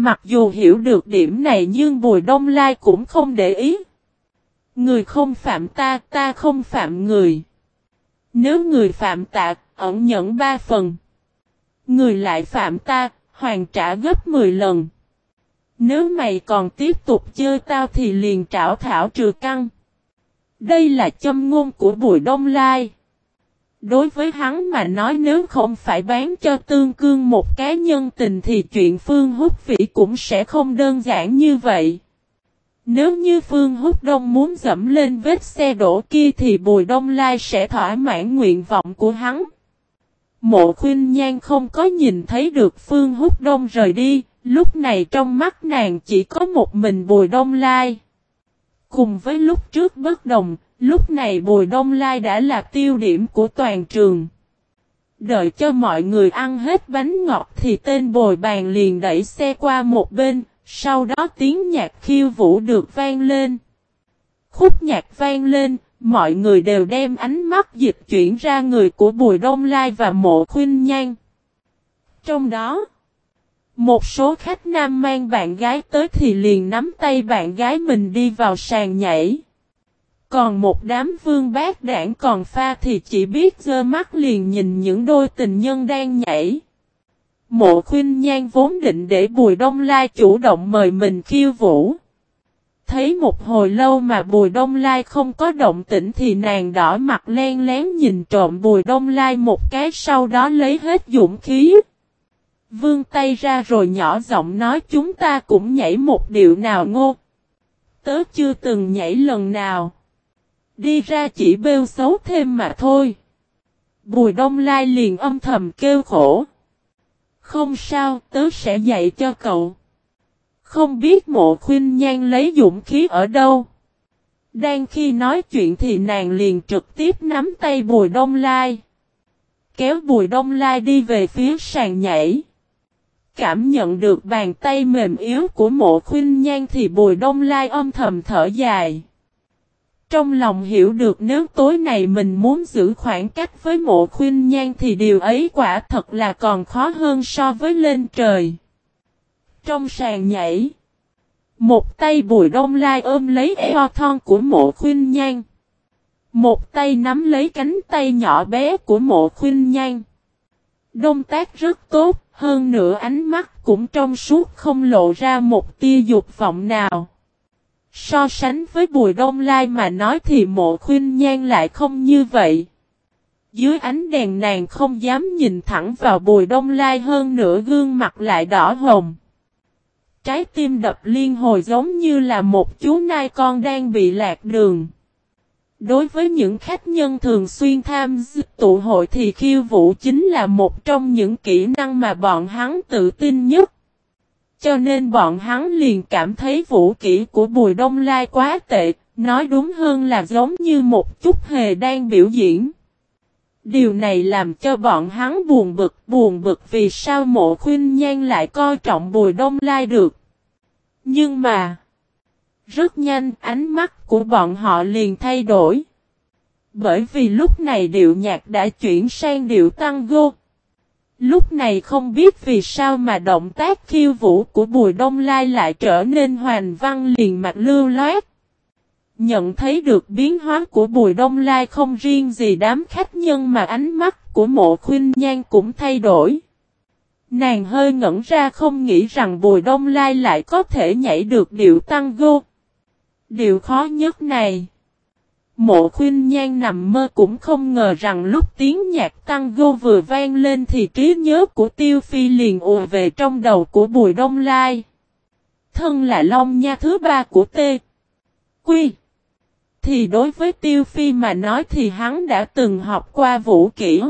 Mặc dù hiểu được điểm này nhưng Bùi Đông Lai cũng không để ý. Người không phạm ta, ta không phạm người. Nếu người phạm ta, ẩn nhẫn ba phần. Người lại phạm ta, hoàn trả gấp 10 lần. Nếu mày còn tiếp tục chơi tao thì liền trảo thảo trừ căng. Đây là châm ngôn của Bùi Đông Lai. Đối với hắn mà nói nếu không phải bán cho tương cương một cá nhân tình thì chuyện Phương Húc Vĩ cũng sẽ không đơn giản như vậy. Nếu như Phương Húc Đông muốn dẫm lên vết xe đổ kia thì Bùi Đông Lai sẽ thỏa mãn nguyện vọng của hắn. Mộ khuyên nhan không có nhìn thấy được Phương Húc Đông rời đi, lúc này trong mắt nàng chỉ có một mình Bùi Đông Lai. Cùng với lúc trước bất đồng, lúc này Bùi Đông Lai đã là tiêu điểm của toàn trường. Đợi cho mọi người ăn hết bánh ngọt thì tên bồi bàn liền đẩy xe qua một bên, sau đó tiếng nhạc khiêu vũ được vang lên. Khúc nhạc vang lên, mọi người đều đem ánh mắt dịch chuyển ra người của Bùi Đông Lai và Mộ Khuynh Nhan. Trong đó, một số khách nam mang bạn gái tới thì liền nắm tay bạn gái mình đi vào sàn nhảy. Còn một đám vương bác đảng còn pha thì chỉ biết dơ mắt liền nhìn những đôi tình nhân đang nhảy. Mộ khuyên nhan vốn định để Bùi Đông Lai chủ động mời mình khiêu vũ. Thấy một hồi lâu mà Bùi Đông Lai không có động tĩnh thì nàng đỏ mặt len lén nhìn trộm Bùi Đông Lai một cái sau đó lấy hết dũng khí. Vương tay ra rồi nhỏ giọng nói chúng ta cũng nhảy một điệu nào ngô. Tớ chưa từng nhảy lần nào. Đi ra chỉ bêu xấu thêm mà thôi. Bùi Đông Lai liền âm thầm kêu khổ. Không sao, tớ sẽ dạy cho cậu. Không biết mộ khuyên nhan lấy dũng khí ở đâu. Đang khi nói chuyện thì nàng liền trực tiếp nắm tay Bùi Đông Lai. Kéo Bùi Đông Lai đi về phía sàn nhảy. Cảm nhận được bàn tay mềm yếu của mộ khuyên nhan thì Bùi Đông Lai âm thầm thở dài. Trong lòng hiểu được nếu tối này mình muốn giữ khoảng cách với mộ khuyên nhan thì điều ấy quả thật là còn khó hơn so với lên trời. Trong sàn nhảy, một tay bùi đông lai ôm lấy eo thon của mộ khuyên nhan. Một tay nắm lấy cánh tay nhỏ bé của mộ khuyên nhan. Đông tác rất tốt, hơn nữa ánh mắt cũng trong suốt không lộ ra một tia dục vọng nào. So sánh với Bùi Đông Lai mà nói thì mộ khuyên nhan lại không như vậy. Dưới ánh đèn nàng không dám nhìn thẳng vào Bùi Đông Lai hơn nữa gương mặt lại đỏ hồng. Trái tim đập liên hồi giống như là một chú nai con đang bị lạc đường. Đối với những khách nhân thường xuyên tham dự tụ hội thì khiêu vũ chính là một trong những kỹ năng mà bọn hắn tự tin nhất. Cho nên bọn hắn liền cảm thấy vũ kỹ của Bùi Đông Lai quá tệ, nói đúng hơn là giống như một chút hề đang biểu diễn. Điều này làm cho bọn hắn buồn bực, buồn bực vì sao mộ khuyên nhan lại coi trọng Bùi Đông Lai được. Nhưng mà, rất nhanh ánh mắt của bọn họ liền thay đổi. Bởi vì lúc này điệu nhạc đã chuyển sang điệu tăng gô. Lúc này không biết vì sao mà động tác khiêu vũ của Bùi Đông Lai lại trở nên hoàn văn liền mặt lưu loát. Nhận thấy được biến hóa của Bùi Đông Lai không riêng gì đám khách nhân mà ánh mắt của mộ khuyên nhan cũng thay đổi. Nàng hơi ngẩn ra không nghĩ rằng Bùi Đông Lai lại có thể nhảy được điệu tăng gô. Điều khó nhất này. Mộ khuyên nhan nằm mơ cũng không ngờ rằng lúc tiếng nhạc tăng gô vừa vang lên thì trí nhớ của tiêu phi liền ùa về trong đầu của Bùi Đông Lai. Thân là Long Nha thứ ba của T. Quy. Thì đối với tiêu phi mà nói thì hắn đã từng học qua vũ kỹ.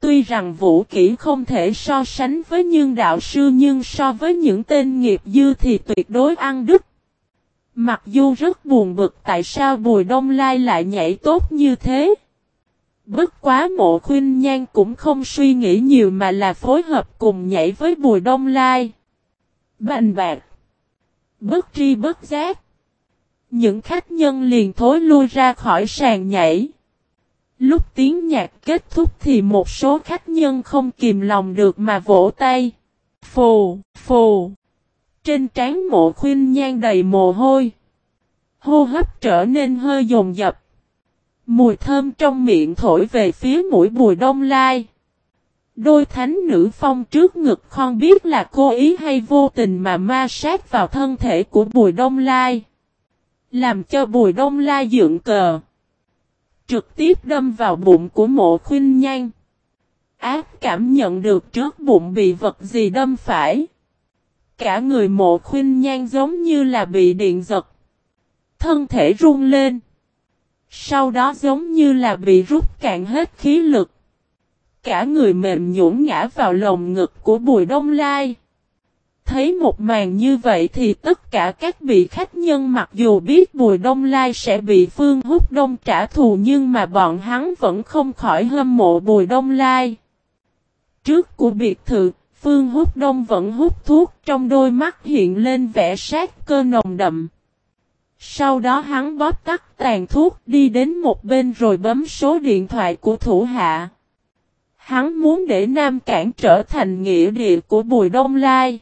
Tuy rằng vũ kỹ không thể so sánh với nhưng đạo sư nhưng so với những tên nghiệp dư thì tuyệt đối ăn đứt. Mặc dù rất buồn bực tại sao Bùi Đông Lai lại nhảy tốt như thế. Bất quá mộ khuyên nhan cũng không suy nghĩ nhiều mà là phối hợp cùng nhảy với Bùi Đông Lai. Bành bạc. Bất tri bất giác. Những khách nhân liền thối lui ra khỏi sàn nhảy. Lúc tiếng nhạc kết thúc thì một số khách nhân không kìm lòng được mà vỗ tay. Phù, phù. Trên trán mộ khuyên nhan đầy mồ hôi. Hô hấp trở nên hơi dồn dập. Mùi thơm trong miệng thổi về phía mũi bùi đông lai. Đôi thánh nữ phong trước ngực không biết là cố ý hay vô tình mà ma sát vào thân thể của bùi đông lai. Làm cho bùi đông lai dựng cờ. Trực tiếp đâm vào bụng của mộ khuyên nhan. Ác cảm nhận được trước bụng bị vật gì đâm phải. Cả người mộ khuyên nhan giống như là bị điện giật. Thân thể run lên. Sau đó giống như là bị rút cạn hết khí lực. Cả người mềm nhũn ngã vào lồng ngực của Bùi Đông Lai. Thấy một màn như vậy thì tất cả các vị khách nhân mặc dù biết Bùi Đông Lai sẽ bị Phương Húc Đông trả thù nhưng mà bọn hắn vẫn không khỏi hâm mộ Bùi Đông Lai. Trước của biệt thự, Phương hút Đông vẫn hút thuốc, trong đôi mắt hiện lên vẻ sát cơ nồng đậm. Sau đó hắn bóp tắt tàn thuốc, đi đến một bên rồi bấm số điện thoại của thủ hạ. Hắn muốn để Nam Cảng trở thành nghĩa địa của Bùi Đông Lai.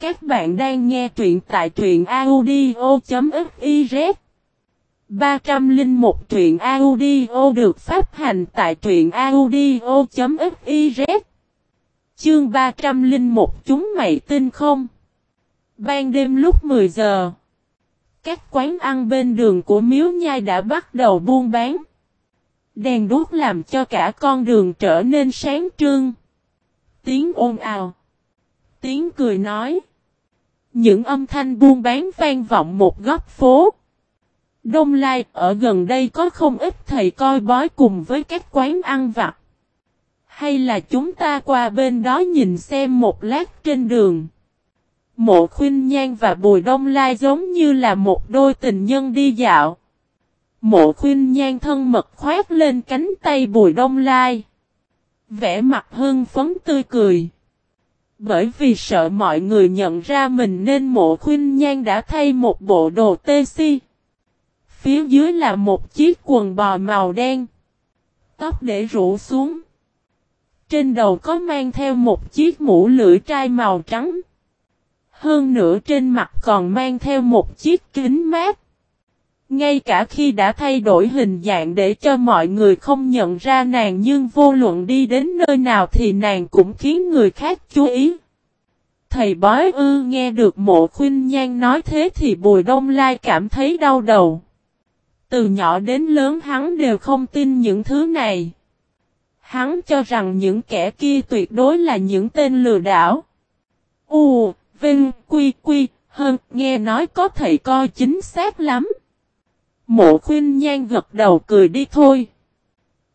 Các bạn đang nghe truyện tại truyện audio.fif. 301 truyện audio được phát hành tại truyện audio.fiz Chương 301 chúng mày tin không? Ban đêm lúc 10 giờ, các quán ăn bên đường của Miếu Nhai đã bắt đầu buôn bán. Đèn đuốc làm cho cả con đường trở nên sáng trương. Tiếng ồn ào. Tiếng cười nói. Những âm thanh buôn bán vang vọng một góc phố. Đông Lai, ở gần đây có không ít thầy coi bói cùng với các quán ăn vặt. Hay là chúng ta qua bên đó nhìn xem một lát trên đường. Mộ khuyên nhan và bùi đông lai giống như là một đôi tình nhân đi dạo. Mộ khuyên nhan thân mật khoát lên cánh tay bùi đông lai. Vẽ mặt hưng phấn tươi cười. Bởi vì sợ mọi người nhận ra mình nên mộ khuyên nhan đã thay một bộ đồ tê si. Phía dưới là một chiếc quần bò màu đen. Tóc để rủ xuống. Trên đầu có mang theo một chiếc mũ lưỡi trai màu trắng. Hơn nữa trên mặt còn mang theo một chiếc kính mát. Ngay cả khi đã thay đổi hình dạng để cho mọi người không nhận ra nàng nhưng vô luận đi đến nơi nào thì nàng cũng khiến người khác chú ý. Thầy bói ư nghe được mộ khuyên nhan nói thế thì Bùi Đông Lai cảm thấy đau đầu. Từ nhỏ đến lớn hắn đều không tin những thứ này. Hắn cho rằng những kẻ kia tuyệt đối là những tên lừa đảo. U, Vinh, Quy, Quy, Hơn, nghe nói có thầy coi chính xác lắm. Mộ khuyên nhan gật đầu cười đi thôi.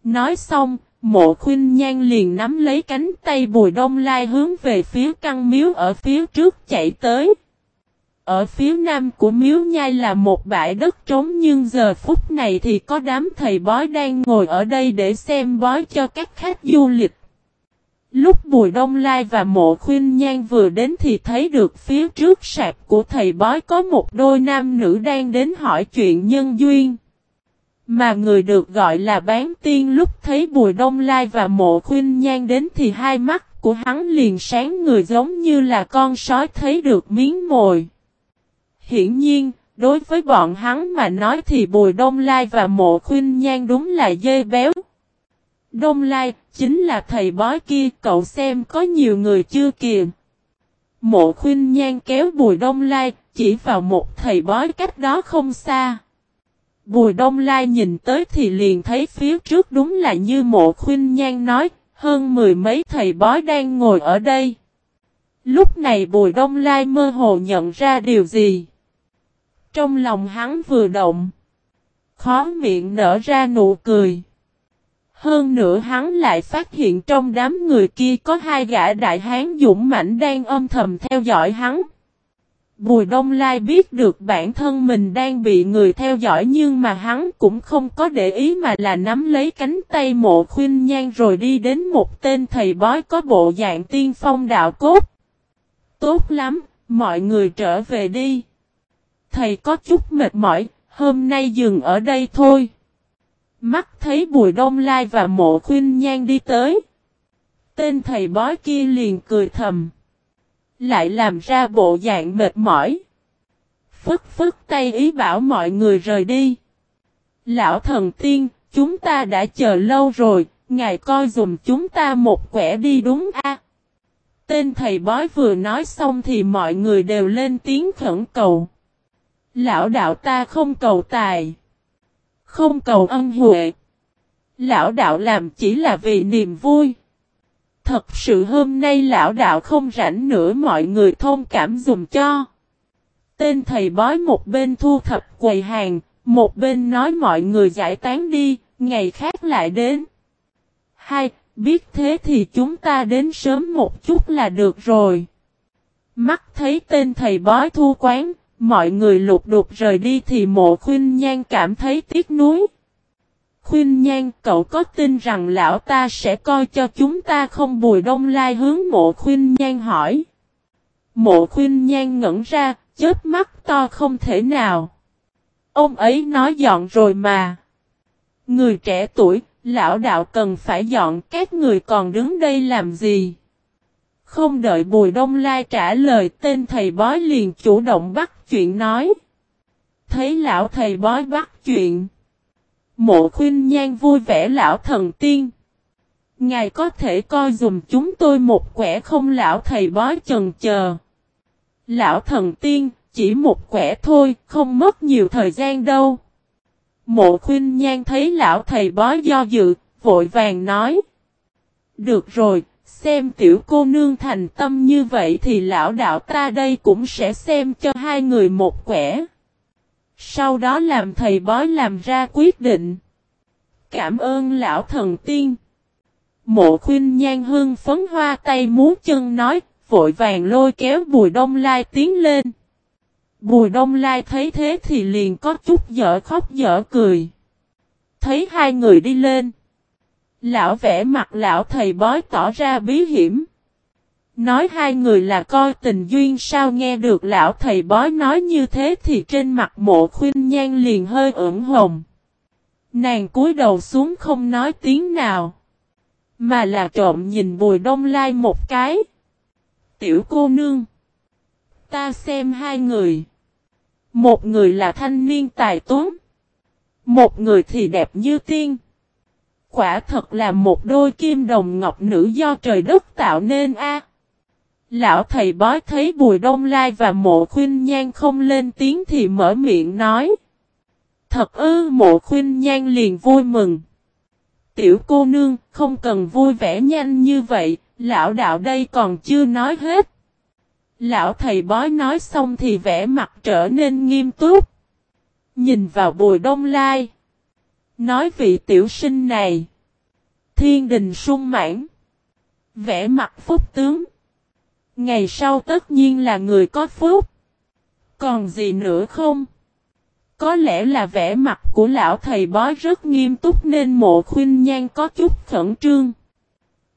Nói xong, mộ khuyên nhan liền nắm lấy cánh tay bùi đông lai hướng về phía căn miếu ở phía trước chạy tới. Ở phía nam của miếu nhai là một bãi đất trống nhưng giờ phút này thì có đám thầy bói đang ngồi ở đây để xem bói cho các khách du lịch. Lúc Bùi Đông Lai và Mộ Khuyên Nhan vừa đến thì thấy được phía trước sạp của thầy bói có một đôi nam nữ đang đến hỏi chuyện nhân duyên. Mà người được gọi là bán tiên lúc thấy Bùi Đông Lai và Mộ Khuyên Nhan đến thì hai mắt của hắn liền sáng người giống như là con sói thấy được miếng mồi. Hiển nhiên, đối với bọn hắn mà nói thì Bùi Đông Lai và Mộ Khuyên Nhan đúng là dê béo. Đông Lai, chính là thầy bói kia, cậu xem có nhiều người chưa kìa. Mộ khuyên nhan kéo Bùi Đông Lai, chỉ vào một thầy bói cách đó không xa. Bùi Đông Lai nhìn tới thì liền thấy phía trước đúng là như mộ khuyên nhan nói, hơn mười mấy thầy bói đang ngồi ở đây. Lúc này Bùi Đông Lai mơ hồ nhận ra điều gì. Trong lòng hắn vừa động. Khó miệng nở ra nụ cười. Hơn nữa hắn lại phát hiện trong đám người kia có hai gã đại hán dũng mãnh đang âm thầm theo dõi hắn. Bùi Đông Lai biết được bản thân mình đang bị người theo dõi nhưng mà hắn cũng không có để ý mà là nắm lấy cánh tay mộ khuyên nhan rồi đi đến một tên thầy bói có bộ dạng tiên phong đạo cốt. Tốt lắm, mọi người trở về đi. Thầy có chút mệt mỏi, hôm nay dừng ở đây thôi. Mắt thấy Bùi Đông Lai và mộ khuyên nhan đi tới. Tên thầy bói kia liền cười thầm. Lại làm ra bộ dạng mệt mỏi. Phức phức tay ý bảo mọi người rời đi. Lão thần tiên, chúng ta đã chờ lâu rồi, ngài coi dùm chúng ta một quẻ đi đúng a Tên thầy bói vừa nói xong thì mọi người đều lên tiếng khẩn cầu. Lão đạo ta không cầu tài. Không cầu ân huệ. Lão đạo làm chỉ là vì niềm vui. Thật sự hôm nay lão đạo không rảnh nữa mọi người thông cảm dùm cho. Tên thầy bói một bên thu thập quầy hàng, một bên nói mọi người giải tán đi, ngày khác lại đến. Hai, biết thế thì chúng ta đến sớm một chút là được rồi. Mắt thấy tên thầy bói thu quán, mọi người lục đục rời đi thì mộ khuyên nhan cảm thấy tiếc nuối. Khuyên nhan cậu có tin rằng lão ta sẽ coi cho chúng ta không bùi đông lai hướng mộ khuyên nhan hỏi. Mộ khuyên nhan ngẩn ra, chết mắt to không thể nào. Ông ấy nói dọn rồi mà. Người trẻ tuổi, lão đạo cần phải dọn các người còn đứng đây làm gì? Không đợi Bùi Đông Lai trả lời tên thầy bói liền chủ động bắt chuyện nói. Thấy lão thầy bói bắt chuyện. Mộ khuyên nhan vui vẻ lão thần tiên. Ngài có thể coi dùm chúng tôi một quẻ không lão thầy bói chần chờ. Lão thần tiên, chỉ một quẻ thôi, không mất nhiều thời gian đâu. Mộ khuyên nhan thấy lão thầy bói do dự, vội vàng nói. Được rồi, xem tiểu cô nương thành tâm như vậy thì lão đạo ta đây cũng sẽ xem cho hai người một quẻ. Sau đó làm thầy bói làm ra quyết định. Cảm ơn lão thần tiên. Mộ khuyên nhan hương phấn hoa tay muốn chân nói, vội vàng lôi kéo bùi đông lai tiến lên. Bùi đông lai thấy thế thì liền có chút dở khóc dở cười. Thấy hai người đi lên. Lão vẽ mặt lão thầy bói tỏ ra bí hiểm. Nói hai người là coi tình duyên sao nghe được lão thầy bói nói như thế thì trên mặt mộ khuyên nhan liền hơi ửng hồng. Nàng cúi đầu xuống không nói tiếng nào. Mà là trộm nhìn bùi đông lai một cái. Tiểu cô nương. Ta xem hai người. Một người là thanh niên tài tuấn. Một người thì đẹp như tiên. Quả thật là một đôi kim đồng ngọc nữ do trời đất tạo nên a. Lão thầy bói thấy Bùi Đông Lai và mộ khuyên nhan không lên tiếng thì mở miệng nói. Thật ư mộ khuyên nhan liền vui mừng. Tiểu cô nương không cần vui vẻ nhanh như vậy, lão đạo đây còn chưa nói hết. Lão thầy bói nói xong thì vẻ mặt trở nên nghiêm túc. Nhìn vào bùi đông lai. Nói vị tiểu sinh này. Thiên đình sung mãn. Vẽ mặt phúc tướng. Ngày sau tất nhiên là người có phúc. Còn gì nữa không? Có lẽ là vẻ mặt của lão thầy bói rất nghiêm túc nên mộ khuyên nhan có chút khẩn trương.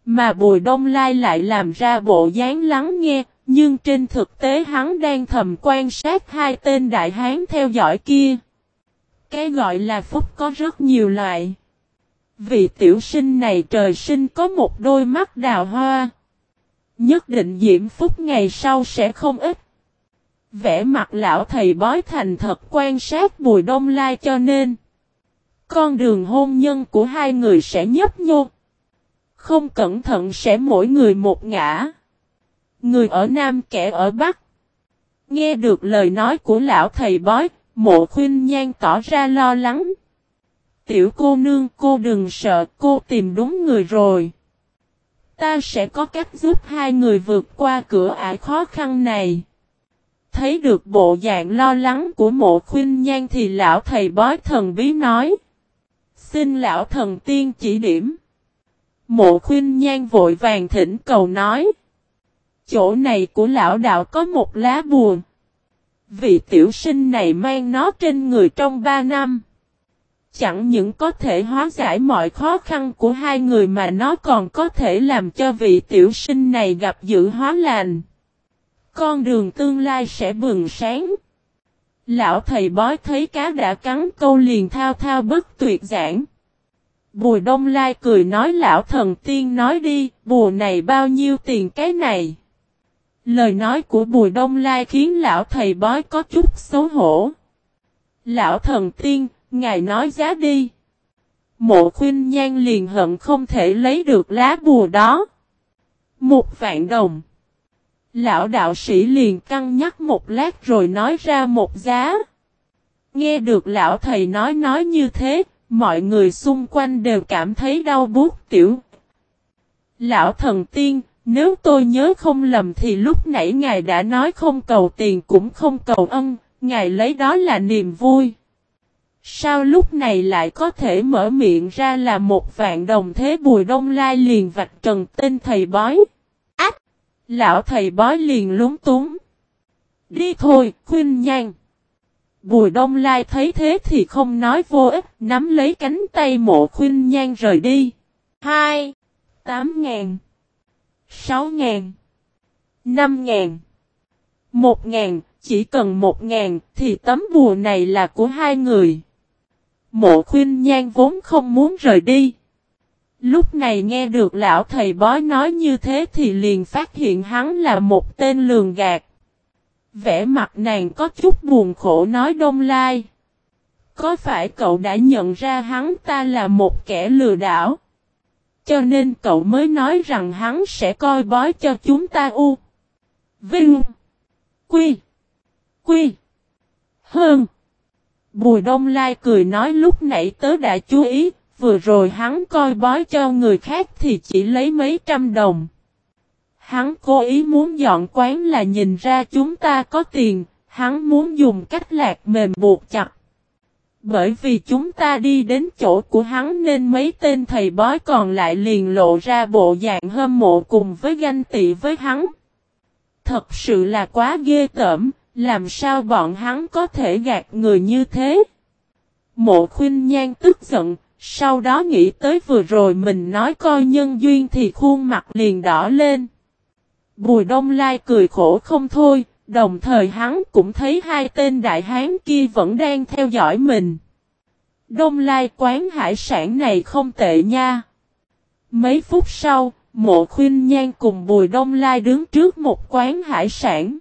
Mà Bùi Đông Lai lại làm ra bộ dáng lắng nghe, nhưng trên thực tế hắn đang thầm quan sát hai tên đại hán theo dõi kia. Cái gọi là phúc có rất nhiều loại. Vị tiểu sinh này trời sinh có một đôi mắt đào hoa. Nhất định diễm phúc ngày sau sẽ không ít. Vẽ mặt lão thầy bói thành thật quan sát bùi đông lai cho nên. Con đường hôn nhân của hai người sẽ nhấp nhô. Không cẩn thận sẽ mỗi người một ngã. Người ở Nam kẻ ở Bắc. Nghe được lời nói của lão thầy bói, mộ khuyên nhan tỏ ra lo lắng. Tiểu cô nương, cô đừng sợ, cô tìm đúng người rồi. Ta sẽ có cách giúp hai người vượt qua cửa ải khó khăn này. Thấy được bộ dạng lo lắng của mộ khuyên nhan thì lão thầy bói thần bí nói. Xin lão thần tiên chỉ điểm. Mộ khuyên nhan vội vàng thỉnh cầu nói. Chỗ này của lão đạo có một lá buồn. Vị tiểu sinh này mang nó trên người trong ba năm. Chẳng những có thể hóa giải mọi khó khăn của hai người mà nó còn có thể làm cho vị tiểu sinh này gặp dự hóa lành. Con đường tương lai sẽ bừng sáng. Lão thầy bói thấy cá đã cắn câu liền thao thao bất tuyệt giảng. Bùi đông lai cười nói lão thần tiên nói đi, bùa này bao nhiêu tiền cái này. Lời nói của Bùi Đông Lai khiến lão thầy bói có chút xấu hổ. Lão thần tiên, ngài nói giá đi. Mộ khuyên nhan liền hận không thể lấy được lá bùa đó. Một vạn đồng. Lão đạo sĩ liền căng nhắc một lát rồi nói ra một giá. Nghe được lão thầy nói nói như thế, mọi người xung quanh đều cảm thấy đau buốt tiểu. Lão thần tiên, nếu tôi nhớ không lầm thì lúc nãy ngài đã nói không cầu tiền cũng không cầu ân, ngài lấy đó là niềm vui. Sao lúc này lại có thể mở miệng ra là một vạn đồng thế bùi đông lai liền vạch trần tên thầy bói. Ách! Lão thầy bói liền lúng túng. Đi thôi, khuyên nhanh. Bùi đông lai thấy thế thì không nói vô ích, nắm lấy cánh tay mộ khuyên nhanh rời đi. 2. 8 ngàn sáu ngàn. năm ngàn. một ngàn, chỉ cần một ngàn thì tấm bùa này là của hai người. Mộ khuyên nhan vốn không muốn rời đi. Lúc này nghe được lão thầy bói nói như thế thì liền phát hiện hắn là một tên lường gạt. Vẽ mặt nàng có chút buồn khổ nói đông lai. Có phải cậu đã nhận ra hắn ta là một kẻ lừa đảo? Cho nên cậu mới nói rằng hắn sẽ coi bói cho chúng ta u. Vinh. Quy. Quy. Hơn. Bùi Đông Lai cười nói lúc nãy tớ đã chú ý, vừa rồi hắn coi bói cho người khác thì chỉ lấy mấy trăm đồng. Hắn cố ý muốn dọn quán là nhìn ra chúng ta có tiền, hắn muốn dùng cách lạc mềm buộc chặt. Bởi vì chúng ta đi đến chỗ của hắn nên mấy tên thầy bói còn lại liền lộ ra bộ dạng hâm mộ cùng với ganh tị với hắn. Thật sự là quá ghê tởm, làm sao bọn hắn có thể gạt người như thế? Mộ khuyên nhan tức giận, sau đó nghĩ tới vừa rồi mình nói coi nhân duyên thì khuôn mặt liền đỏ lên. Bùi đông lai cười khổ không thôi, đồng thời hắn cũng thấy hai tên đại hán kia vẫn đang theo dõi mình. Đông lai quán hải sản này không tệ nha. Mấy phút sau, mộ khuyên nhan cùng bùi đông lai đứng trước một quán hải sản.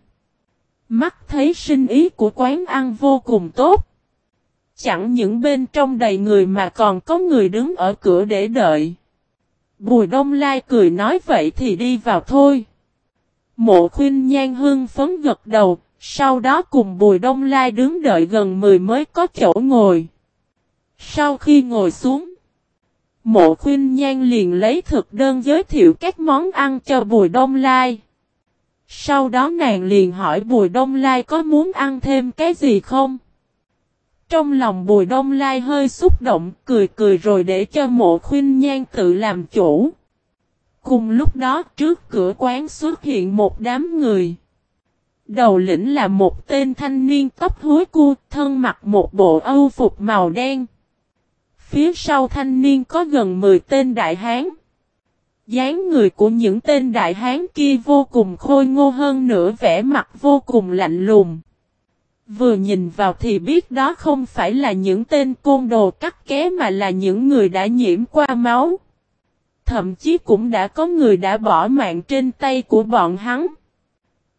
Mắt thấy sinh ý của quán ăn vô cùng tốt. Chẳng những bên trong đầy người mà còn có người đứng ở cửa để đợi. Bùi đông lai cười nói vậy thì đi vào thôi. Mộ khuyên nhan hương phấn gật đầu, sau đó cùng bùi đông lai đứng đợi gần 10 mới có chỗ ngồi. Sau khi ngồi xuống, mộ khuyên nhan liền lấy thực đơn giới thiệu các món ăn cho bùi đông lai. Sau đó nàng liền hỏi Bùi Đông Lai có muốn ăn thêm cái gì không? Trong lòng Bùi Đông Lai hơi xúc động, cười cười rồi để cho mộ khuyên nhan tự làm chủ. Cùng lúc đó trước cửa quán xuất hiện một đám người. Đầu lĩnh là một tên thanh niên tóc hối cu, thân mặc một bộ âu phục màu đen. Phía sau thanh niên có gần 10 tên đại hán dáng người của những tên đại hán kia vô cùng khôi ngô hơn nữa vẻ mặt vô cùng lạnh lùng. Vừa nhìn vào thì biết đó không phải là những tên côn đồ cắt ké mà là những người đã nhiễm qua máu. Thậm chí cũng đã có người đã bỏ mạng trên tay của bọn hắn.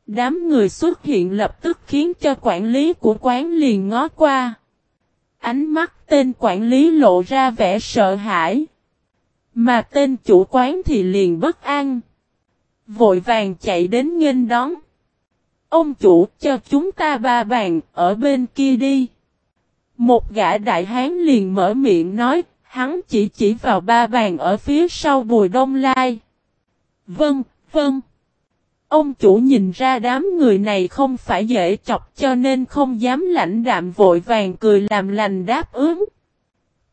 Đám người xuất hiện lập tức khiến cho quản lý của quán liền ngó qua. Ánh mắt tên quản lý lộ ra vẻ sợ hãi. Mà tên chủ quán thì liền bất an. Vội vàng chạy đến nghênh đón. Ông chủ cho chúng ta ba bàn ở bên kia đi. Một gã đại hán liền mở miệng nói, hắn chỉ chỉ vào ba bàn ở phía sau bùi đông lai. Vâng, vâng. Ông chủ nhìn ra đám người này không phải dễ chọc cho nên không dám lãnh đạm vội vàng cười làm lành đáp ứng.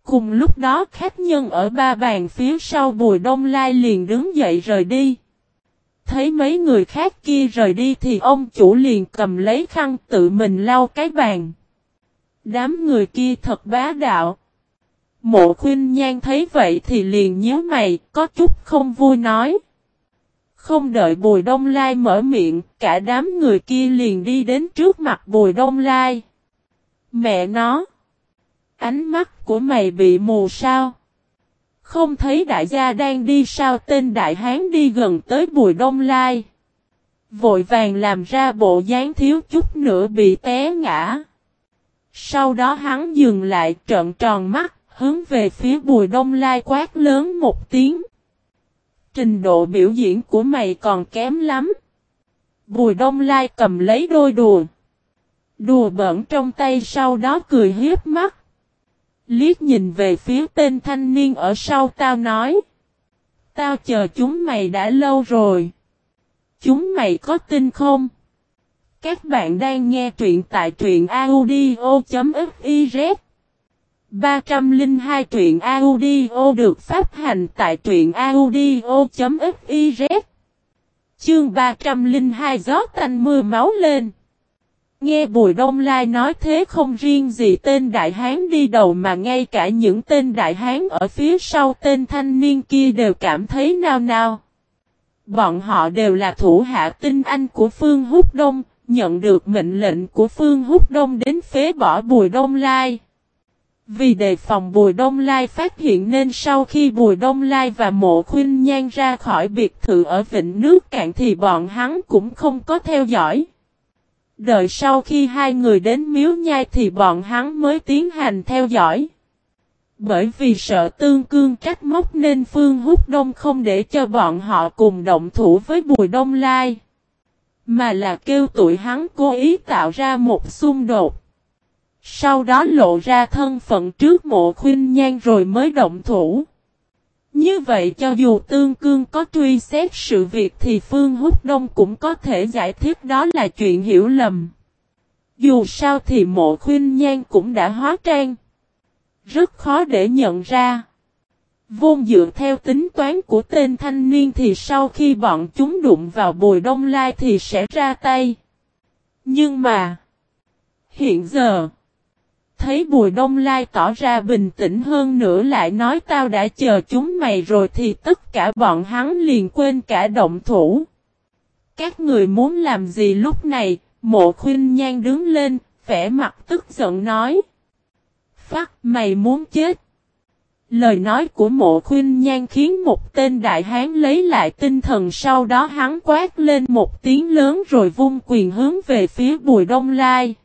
Cùng lúc đó khách nhân ở ba bàn phía sau Bùi Đông Lai liền đứng dậy rời đi. Thấy mấy người khác kia rời đi thì ông chủ liền cầm lấy khăn tự mình lau cái bàn. Đám người kia thật bá đạo. Mộ khuyên nhan thấy vậy thì liền nhớ mày, có chút không vui nói. Không đợi Bùi Đông Lai mở miệng, cả đám người kia liền đi đến trước mặt Bùi Đông Lai. Mẹ nó! Ánh mắt của mày bị mù sao? Không thấy đại gia đang đi sao tên đại hán đi gần tới bùi đông lai. Vội vàng làm ra bộ dáng thiếu chút nữa bị té ngã. Sau đó hắn dừng lại trợn tròn mắt, hướng về phía bùi đông lai quát lớn một tiếng. Trình độ biểu diễn của mày còn kém lắm. Bùi đông lai cầm lấy đôi đùa. Đùa bẩn trong tay sau đó cười hiếp mắt. Liếc nhìn về phía tên thanh niên ở sau tao nói. Tao chờ chúng mày đã lâu rồi. Chúng mày có tin không? Các bạn đang nghe truyện tại truyện audio.fif 302 truyện audio được phát hành tại truyện audio.fiz Chương 302 gió tanh mưa máu lên Nghe Bùi Đông Lai nói thế không riêng gì tên Đại Hán đi đầu mà ngay cả những tên Đại Hán ở phía sau tên thanh niên kia đều cảm thấy nao nao. Bọn họ đều là thủ hạ tinh anh của Phương Húc Đông, nhận được mệnh lệnh của Phương Húc Đông đến phế bỏ Bùi Đông Lai. Vì đề phòng Bùi Đông Lai phát hiện nên sau khi Bùi Đông Lai và Mộ Khuynh Nhan ra khỏi biệt thự ở Vịnh Nước Cạn thì bọn hắn cũng không có theo dõi. Đợi sau khi hai người đến miếu nhai thì bọn hắn mới tiến hành theo dõi. Bởi vì sợ tương cương trách móc nên Phương Húc Đông không để cho bọn họ cùng động thủ với Bùi Đông Lai. Mà là kêu tụi hắn cố ý tạo ra một xung đột. Sau đó lộ ra thân phận trước mộ khuyên nhan rồi mới động thủ. Như vậy cho dù tương cương có truy xét sự việc thì Phương Húc Đông cũng có thể giải thích đó là chuyện hiểu lầm. Dù sao thì mộ khuyên nhan cũng đã hóa trang. Rất khó để nhận ra. Vôn dựa theo tính toán của tên thanh niên thì sau khi bọn chúng đụng vào bùi đông lai thì sẽ ra tay. Nhưng mà. Hiện giờ. Thấy Bùi Đông Lai tỏ ra bình tĩnh hơn nữa lại nói tao đã chờ chúng mày rồi thì tất cả bọn hắn liền quên cả động thủ. Các người muốn làm gì lúc này, mộ khuyên nhan đứng lên, vẻ mặt tức giận nói. Phát mày muốn chết. Lời nói của mộ khuyên nhan khiến một tên đại hán lấy lại tinh thần sau đó hắn quát lên một tiếng lớn rồi vung quyền hướng về phía bùi đông lai.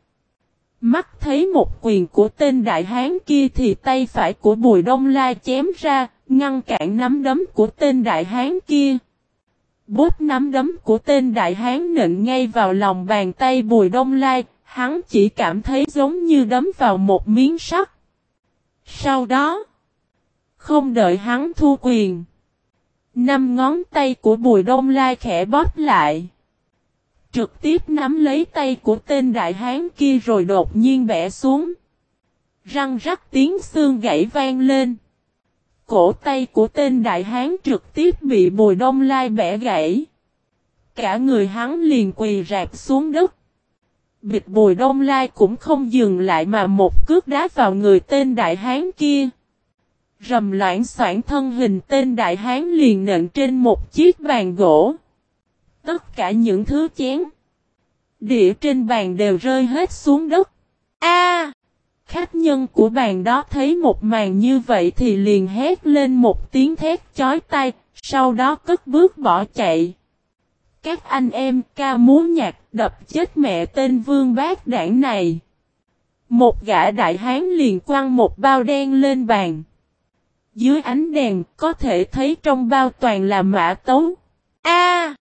Mắt thấy một quyền của tên đại hán kia thì tay phải của Bùi Đông Lai chém ra, ngăn cản nắm đấm của tên đại hán kia. Bốt nắm đấm của tên đại hán nện ngay vào lòng bàn tay Bùi Đông Lai, hắn chỉ cảm thấy giống như đấm vào một miếng sắt. Sau đó, không đợi hắn thu quyền, năm ngón tay của Bùi Đông Lai khẽ bóp lại trực tiếp nắm lấy tay của tên đại hán kia rồi đột nhiên bẻ xuống. Răng rắc tiếng xương gãy vang lên. Cổ tay của tên đại hán trực tiếp bị bùi đông lai bẻ gãy. Cả người hắn liền quỳ rạp xuống đất. Bịt bùi đông lai cũng không dừng lại mà một cước đá vào người tên đại hán kia. Rầm loạn soạn thân hình tên đại hán liền nện trên một chiếc bàn gỗ. Tất cả những thứ chén. Đĩa trên bàn đều rơi hết xuống đất. A! khách nhân của bàn đó thấy một màn như vậy thì liền hét lên một tiếng thét chói tai, sau đó cất bước bỏ chạy. Các anh em ca múa nhạc đập chết mẹ tên vương bác đảng này. Một gã đại hán liền quăng một bao đen lên bàn. Dưới ánh đèn có thể thấy trong bao toàn là mã tấu. A!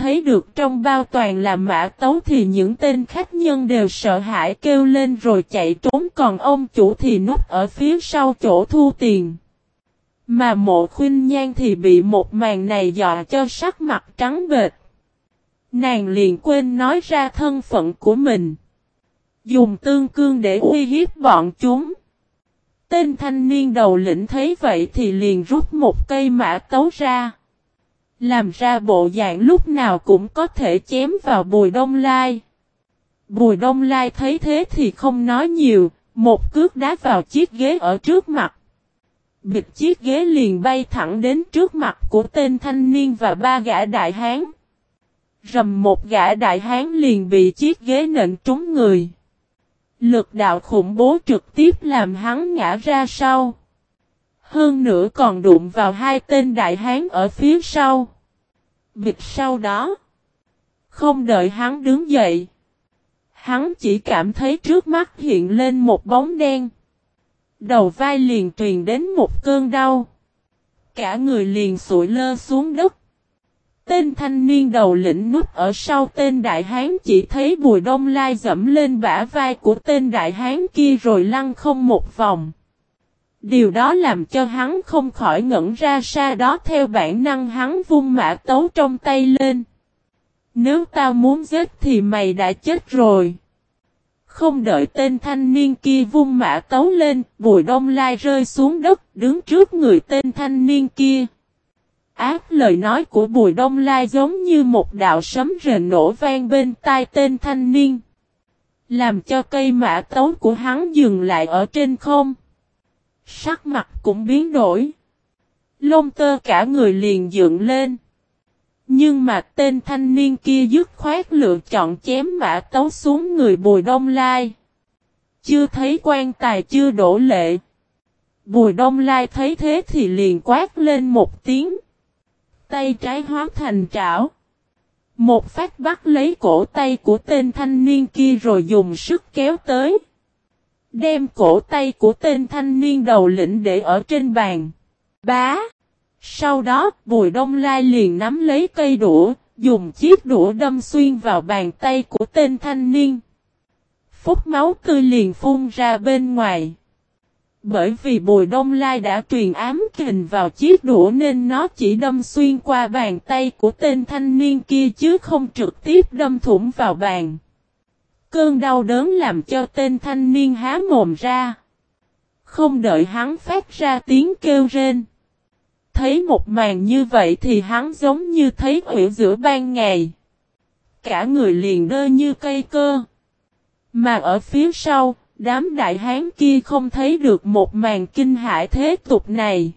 Thấy được trong bao toàn là mã tấu thì những tên khách nhân đều sợ hãi kêu lên rồi chạy trốn, còn ông chủ thì núp ở phía sau chỗ thu tiền. Mà mộ khuyên nhan thì bị một màn này dọa cho sắc mặt trắng bệt. Nàng liền quên nói ra thân phận của mình. Dùng tương cương để uy hiếp bọn chúng. Tên thanh niên đầu lĩnh thấy vậy thì liền rút một cây mã tấu ra. Làm ra bộ dạng lúc nào cũng có thể chém vào bùi đông lai. Bùi đông lai thấy thế thì không nói nhiều, một cước đá vào chiếc ghế ở trước mặt. Bịch chiếc ghế liền bay thẳng đến trước mặt của tên thanh niên và ba gã đại hán. Rầm một gã đại hán liền bị chiếc ghế nện trúng người. Lực đạo khủng bố trực tiếp làm hắn ngã ra sau. Hơn nữa còn đụng vào hai tên đại hán ở phía sau. Việc sau đó. Không đợi hắn đứng dậy. Hắn chỉ cảm thấy trước mắt hiện lên một bóng đen. Đầu vai liền truyền đến một cơn đau. Cả người liền sụi lơ xuống đất. Tên thanh niên đầu lĩnh nút ở sau tên đại hán chỉ thấy bùi đông lai dẫm lên bả vai của tên đại hán kia rồi lăn không một vòng. Điều đó làm cho hắn không khỏi ngẩn ra xa đó theo bản năng hắn vung mã tấu trong tay lên. Nếu tao muốn giết thì mày đã chết rồi. Không đợi tên thanh niên kia vung mã tấu lên, bùi đông lai rơi xuống đất, đứng trước người tên thanh niên kia. Ác lời nói của bùi đông lai giống như một đạo sấm rền nổ vang bên tai tên thanh niên. Làm cho cây mã tấu của hắn dừng lại ở trên không. Sắc mặt cũng biến đổi. Lông tơ cả người liền dựng lên. Nhưng mà tên thanh niên kia dứt khoát lựa chọn chém mã tấu xuống người Bùi Đông Lai. Chưa thấy quan tài chưa đổ lệ. Bùi Đông Lai thấy thế thì liền quát lên một tiếng. Tay trái hóa thành trảo. Một phát bắt lấy cổ tay của tên thanh niên kia rồi dùng sức kéo tới. Đem cổ tay của tên thanh niên đầu lĩnh để ở trên bàn. Bá! Sau đó, Bùi Đông Lai liền nắm lấy cây đũa, dùng chiếc đũa đâm xuyên vào bàn tay của tên thanh niên. Phúc máu tươi liền phun ra bên ngoài. Bởi vì Bùi Đông Lai đã truyền ám kình vào chiếc đũa nên nó chỉ đâm xuyên qua bàn tay của tên thanh niên kia chứ không trực tiếp đâm thủng vào bàn. Cơn đau đớn làm cho tên thanh niên há mồm ra. Không đợi hắn phát ra tiếng kêu rên. Thấy một màn như vậy thì hắn giống như thấy quỷ giữa ban ngày. Cả người liền đơ như cây cơ. Mà ở phía sau, đám đại hán kia không thấy được một màn kinh hải thế tục này.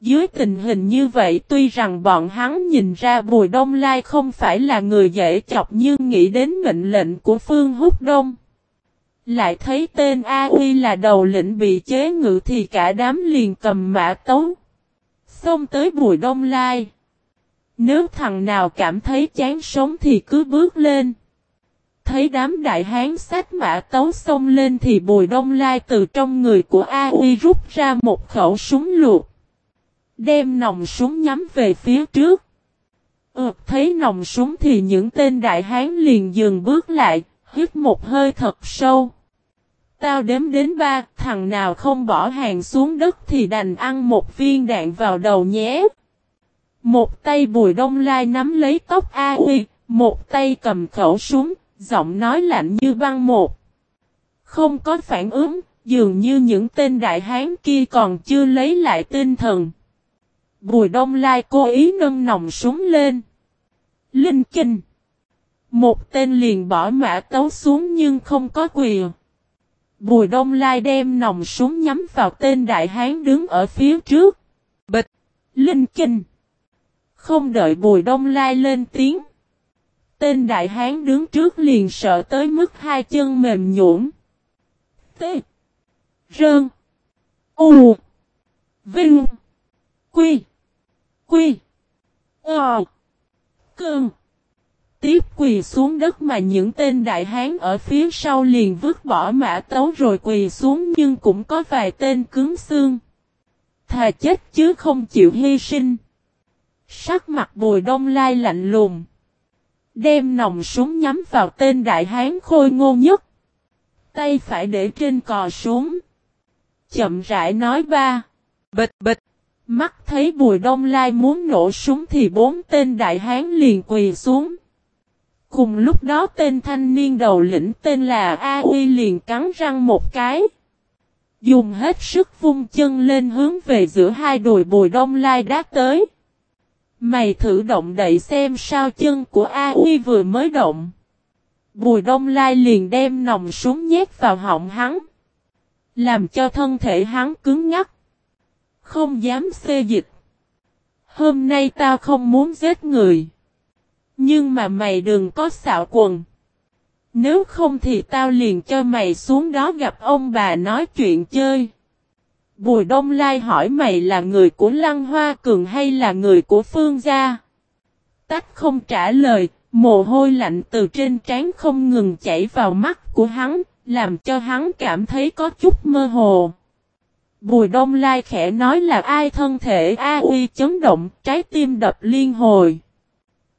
Dưới tình hình như vậy, tuy rằng bọn hắn nhìn ra Bùi Đông Lai không phải là người dễ chọc nhưng nghĩ đến mệnh lệnh của Phương Húc Đông. Lại thấy tên A Uy là đầu lĩnh bị chế ngự thì cả đám liền cầm mã tấu. Xông tới Bùi Đông Lai. Nếu thằng nào cảm thấy chán sống thì cứ bước lên. Thấy đám đại hán sách mã tấu xông lên thì Bùi Đông Lai từ trong người của A Uy rút ra một khẩu súng luộc. Đem nòng súng nhắm về phía trước. Ừ, thấy nòng súng thì những tên đại hán liền dừng bước lại, hít một hơi thật sâu. Tao đếm đến ba, thằng nào không bỏ hàng xuống đất thì đành ăn một viên đạn vào đầu nhé. Một tay bùi đông lai nắm lấy tóc A Huy, một tay cầm khẩu súng, giọng nói lạnh như băng một. Không có phản ứng, dường như những tên đại hán kia còn chưa lấy lại tinh thần. Bùi đông lai cố ý nâng nòng súng lên. Linh kinh. Một tên liền bỏ mã tấu xuống nhưng không có quyền. Bùi đông lai đem nòng súng nhắm vào tên đại hán đứng ở phía trước. Bịch. Linh kinh. Không đợi bùi đông lai lên tiếng. Tên đại hán đứng trước liền sợ tới mức hai chân mềm nhũn. T. Rơn. U. Vinh. Quy. Quy. Ờ. Cơn. Tiếp quỳ xuống đất mà những tên đại hán ở phía sau liền vứt bỏ mã tấu rồi quỳ xuống nhưng cũng có vài tên cứng xương. Thà chết chứ không chịu hy sinh. Sắc mặt bùi đông lai lạnh lùng. Đem nòng súng nhắm vào tên đại hán khôi ngô nhất. Tay phải để trên cò súng. Chậm rãi nói ba. Bịch bịch. Mắt thấy bùi đông lai muốn nổ súng thì bốn tên đại hán liền quỳ xuống. Cùng lúc đó tên thanh niên đầu lĩnh tên là A Uy liền cắn răng một cái. Dùng hết sức vung chân lên hướng về giữa hai đùi bùi đông lai đát tới. Mày thử động đậy xem sao chân của A Uy vừa mới động. Bùi đông lai liền đem nòng súng nhét vào họng hắn. Làm cho thân thể hắn cứng ngắc. Không dám xê dịch. Hôm nay tao không muốn giết người. Nhưng mà mày đừng có xạo quần. Nếu không thì tao liền cho mày xuống đó gặp ông bà nói chuyện chơi. Bùi Đông Lai hỏi mày là người của Lăng Hoa Cường hay là người của Phương Gia? Tách không trả lời, Mồ hôi lạnh từ trên trán không ngừng chảy vào mắt của hắn, làm cho hắn cảm thấy có chút mơ hồ. Bùi đông lai khẽ nói là ai thân thể A uy chấn động, trái tim đập liên hồi.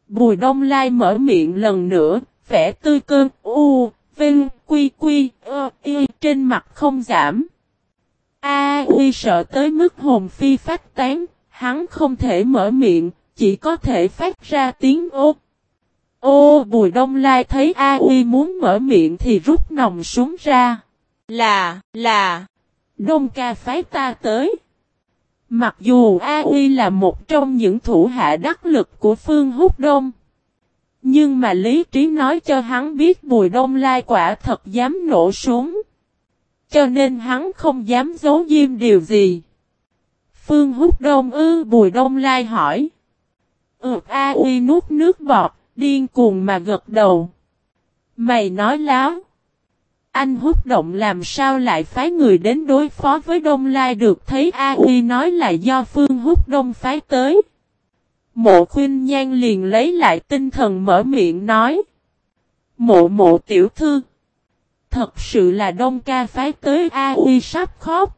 Bùi đông lai mở miệng lần nữa, vẻ tươi cơn, u, vinh, quy quy, ơ, y, trên mặt không giảm. A uy sợ tới mức hồn phi phát tán, hắn không thể mở miệng, chỉ có thể phát ra tiếng ô. Ô Bùi Đông Lai thấy A Uy muốn mở miệng thì rút nòng súng ra. Là, là, Đông ca phái ta tới. Mặc dù A Uy là một trong những thủ hạ đắc lực của Phương Húc Đông. Nhưng mà lý trí nói cho hắn biết Bùi Đông Lai quả thật dám nổ súng. Cho nên hắn không dám giấu diêm điều gì. Phương Húc Đông ư, Bùi Đông Lai hỏi. Ừ A Uy nuốt nước bọt, điên cuồng mà gật đầu. Mày nói láo. Anh hút động làm sao lại phái người đến đối phó với Đông Lai được thấy A Uy nói là do Phương hút đông phái tới. Mộ khuyên nhan liền lấy lại tinh thần mở miệng nói. Mộ mộ tiểu thư. Thật sự là đông ca phái tới A Uy sắp khóc.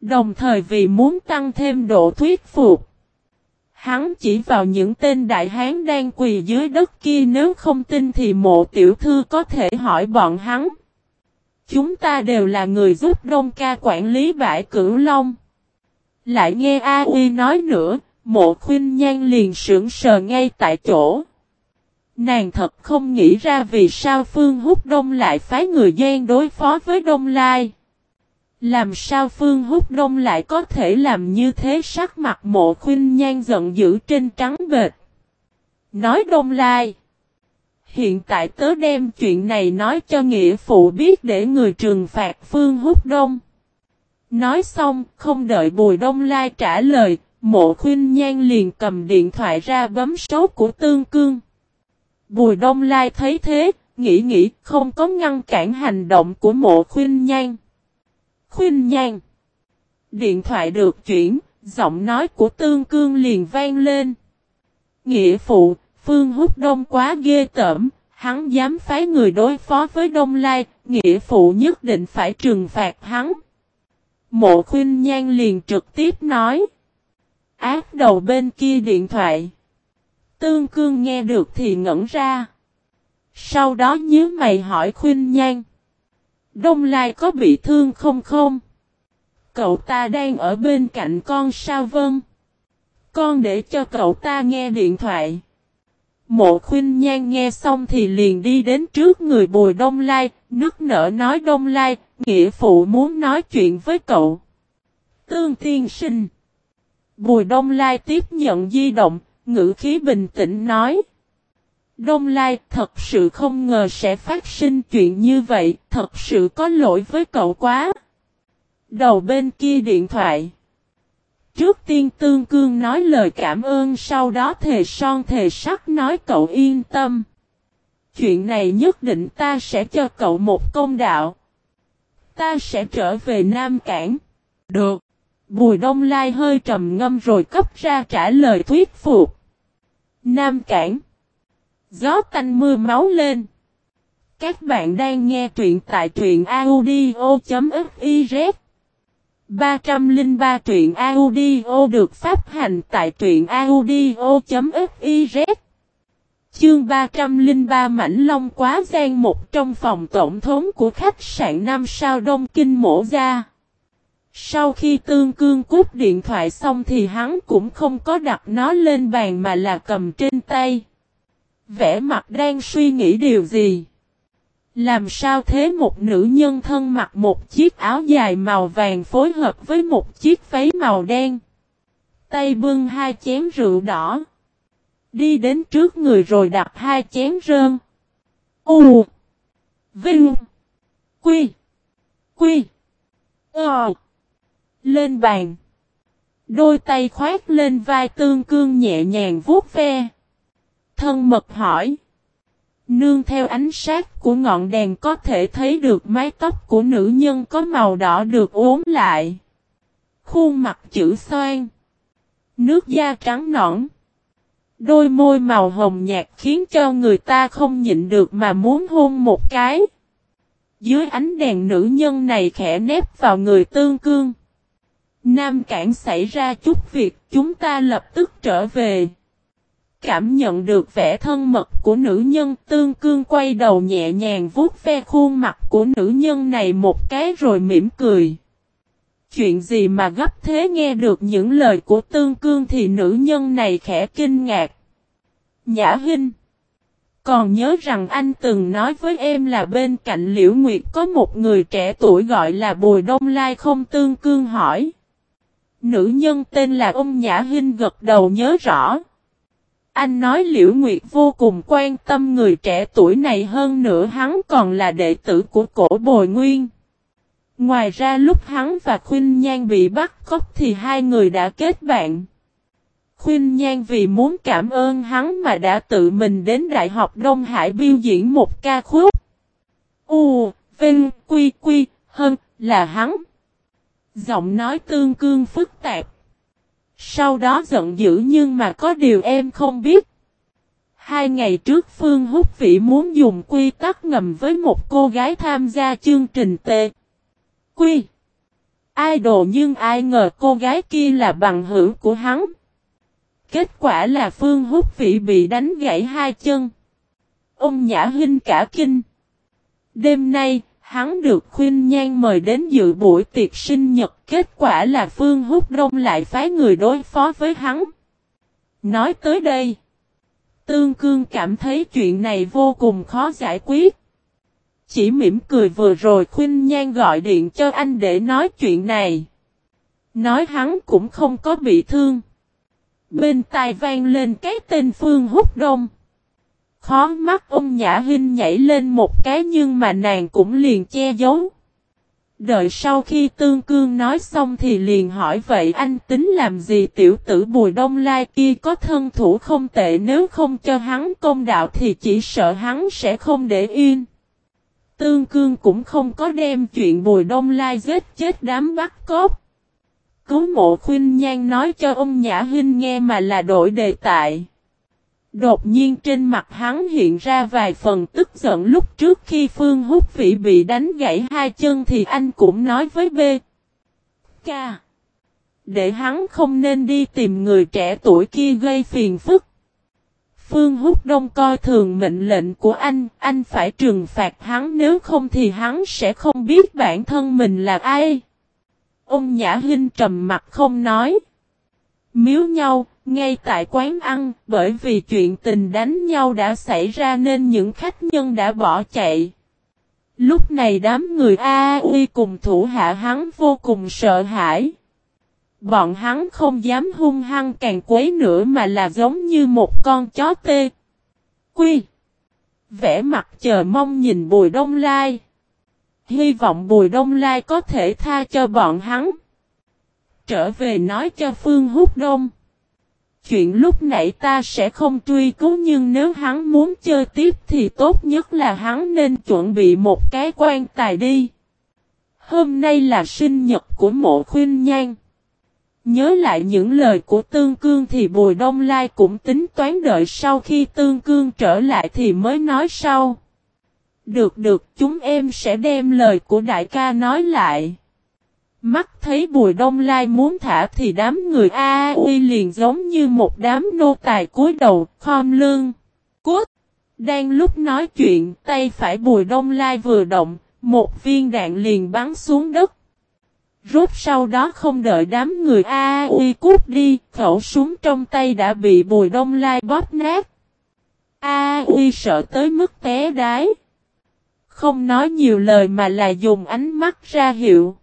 Đồng thời vì muốn tăng thêm độ thuyết phục. Hắn chỉ vào những tên đại hán đang quỳ dưới đất kia nếu không tin thì mộ tiểu thư có thể hỏi bọn hắn. Chúng ta đều là người giúp Đông ca quản lý bãi cửu long. Lại nghe A Uy nói nữa, mộ khuyên nhan liền sững sờ ngay tại chỗ. Nàng thật không nghĩ ra vì sao Phương Húc Đông lại phái người gian đối phó với Đông Lai. Làm sao Phương Húc Đông lại có thể làm như thế sắc mặt mộ khuyên nhan giận dữ trên trắng bệt. Nói Đông Lai. Hiện tại tớ đem chuyện này nói cho nghĩa phụ biết để người trừng phạt Phương Húc Đông. Nói xong, không đợi Bùi Đông Lai trả lời, mộ khuyên nhan liền cầm điện thoại ra bấm số của Tương Cương. Bùi Đông Lai thấy thế, nghĩ nghĩ không có ngăn cản hành động của mộ khuyên nhan. Khuyên nhan. Điện thoại được chuyển, giọng nói của Tương Cương liền vang lên. Nghĩa phụ, Phương Húc Đông quá ghê tởm, hắn dám phái người đối phó với Đông Lai, nghĩa phụ nhất định phải trừng phạt hắn. Mộ khuyên nhan liền trực tiếp nói. Ác đầu bên kia điện thoại. Tương cương nghe được thì ngẩn ra. Sau đó nhớ mày hỏi khuyên nhan. Đông Lai có bị thương không không? Cậu ta đang ở bên cạnh con sao vân? Con để cho cậu ta nghe điện thoại. Mộ khuyên nhan nghe xong thì liền đi đến trước người bùi đông lai, nước nở nói đông lai, nghĩa phụ muốn nói chuyện với cậu. Tương tiên sinh. Bùi đông lai tiếp nhận di động, ngữ khí bình tĩnh nói. Đông Lai thật sự không ngờ sẽ phát sinh chuyện như vậy, thật sự có lỗi với cậu quá. Đầu bên kia điện thoại. Trước tiên Tương Cương nói lời cảm ơn, sau đó thề son thề sắc nói cậu yên tâm. Chuyện này nhất định ta sẽ cho cậu một công đạo. Ta sẽ trở về Nam Cảng. Được. Bùi Đông Lai hơi trầm ngâm rồi cấp ra trả lời thuyết phục. Nam Cảng. Gió tanh mưa máu lên. Các bạn đang nghe truyện tại truyện audio.fif 303 truyện audio được phát hành tại truyện audio.fiz Chương 303 Mảnh Long quá gian một trong phòng tổng thống của khách sạn năm sao Đông Kinh mổ ra. Sau khi tương cương cút điện thoại xong thì hắn cũng không có đặt nó lên bàn mà là cầm trên tay. Vẽ mặt đang suy nghĩ điều gì? Làm sao thế một nữ nhân thân mặc một chiếc áo dài màu vàng phối hợp với một chiếc váy màu đen. Tay bưng hai chén rượu đỏ. Đi đến trước người rồi đặt hai chén rơn. U. Vinh. Quy. Quy. Ờ. Lên bàn. Đôi tay khoát lên vai tương cương nhẹ nhàng vuốt ve. Thân mật hỏi. Nương theo ánh sát của ngọn đèn có thể thấy được mái tóc của nữ nhân có màu đỏ được uốn lại. Khuôn mặt chữ xoan. Nước da trắng nõn. Đôi môi màu hồng nhạt khiến cho người ta không nhịn được mà muốn hôn một cái. Dưới ánh đèn nữ nhân này khẽ nép vào người tương cương. Nam cảng xảy ra chút việc, chúng ta lập tức trở về. Cảm nhận được vẻ thân mật của nữ nhân, tương cương quay đầu nhẹ nhàng vuốt ve khuôn mặt của nữ nhân này một cái rồi mỉm cười. Chuyện gì mà gấp thế nghe được những lời của tương cương thì nữ nhân này khẽ kinh ngạc. Nhã Hinh, Còn nhớ rằng anh từng nói với em là bên cạnh Liễu Nguyệt có một người trẻ tuổi gọi là Bùi Đông Lai không tương cương hỏi. Nữ nhân tên là ông Nhã Hinh gật đầu nhớ rõ. Anh nói Liễu Nguyệt vô cùng quan tâm người trẻ tuổi này hơn nữa hắn còn là đệ tử của cổ bồi nguyên. Ngoài ra lúc hắn và Khuynh Nhan bị bắt cóc thì hai người đã kết bạn. Khuynh Nhan vì muốn cảm ơn hắn mà đã tự mình đến Đại học Đông Hải biểu diễn một ca khúc. U, Vinh, Quy, Quy, Hơn, là hắn. Giọng nói tương cương phức tạp. Sau đó giận dữ nhưng mà có điều em không biết. Hai ngày trước Phương Húc Vĩ muốn dùng quy tắc ngầm với một cô gái tham gia chương trình T. Quy. Idol nhưng ai ngờ cô gái kia là bằng hữu của hắn. Kết quả là Phương Húc Vĩ bị đánh gãy hai chân. Ông Nhã Hinh cả kinh. Đêm nay, hắn được khuyên nhan mời đến dự buổi tiệc sinh nhật. Kết quả là Phương Húc Đông lại phái người đối phó với hắn. Nói tới đây. Tương Cương cảm thấy chuyện này vô cùng khó giải quyết. Chỉ mỉm cười vừa rồi khuyên nhan gọi điện cho anh để nói chuyện này. Nói hắn cũng không có bị thương. Bên tai vang lên cái tên Phương Húc Đông. Khó mắt ông Nhã Hinh nhảy lên một cái nhưng mà nàng cũng liền che giấu. Đợi sau khi Tương Cương nói xong thì liền hỏi vậy anh tính làm gì tiểu tử Bùi Đông Lai kia có thân thủ không tệ, nếu không cho hắn công đạo thì chỉ sợ hắn sẽ không để yên. Tương Cương cũng không có đem chuyện Bùi Đông Lai giết chết đám bắt cốt. Cứu mộ khuyên nhan nói cho ông Nhã Hinh nghe mà là đổi đề tại. Đột nhiên trên mặt hắn hiện ra vài phần tức giận lúc trước khi Phương Húc Vĩ bị đánh gãy hai chân thì anh cũng nói với B. K. Để hắn không nên đi tìm người trẻ tuổi kia gây phiền phức. Phương Húc Đông coi thường mệnh lệnh của anh, anh phải trừng phạt hắn nếu không thì hắn sẽ không biết bản thân mình là ai. Ông Nhã Hinh trầm mặt không nói. Miếu nhau, ngay tại quán ăn, bởi vì chuyện tình đánh nhau đã xảy ra nên những khách nhân đã bỏ chạy. Lúc này đám người A Uy cùng thủ hạ hắn vô cùng sợ hãi. Bọn hắn không dám hung hăng càng quấy nữa mà là giống như một con chó tê. Quy. Vẽ mặt chờ mong nhìn Bùi Đông Lai. Hy vọng Bùi Đông Lai có thể tha cho bọn hắn. Trở về nói cho Phương Húc Đông. Chuyện lúc nãy ta sẽ không truy cứu nhưng nếu hắn muốn chơi tiếp thì tốt nhất là hắn nên chuẩn bị một cái quan tài đi. Hôm nay là sinh nhật của mộ khuyên nhan. Nhớ lại những lời của Tương Cương thì Bùi Đông Lai cũng tính toán đợi sau khi Tương Cương trở lại thì mới nói sau. Được được, chúng em sẽ đem lời của đại ca nói lại. Mắt thấy Bùi Đông Lai muốn thả thì đám người A Uy liền giống như một đám nô tài cúi đầu, khom lưng. Cút! Đang lúc nói chuyện, tay phải Bùi Đông Lai vừa động, một viên đạn liền bắn xuống đất. Rốt sau đó không đợi đám người A Uy cút đi, khẩu súng trong tay đã bị Bùi Đông Lai bóp nát. A Uy sợ tới mức té đái. Không nói nhiều lời mà là dùng ánh mắt ra hiệu.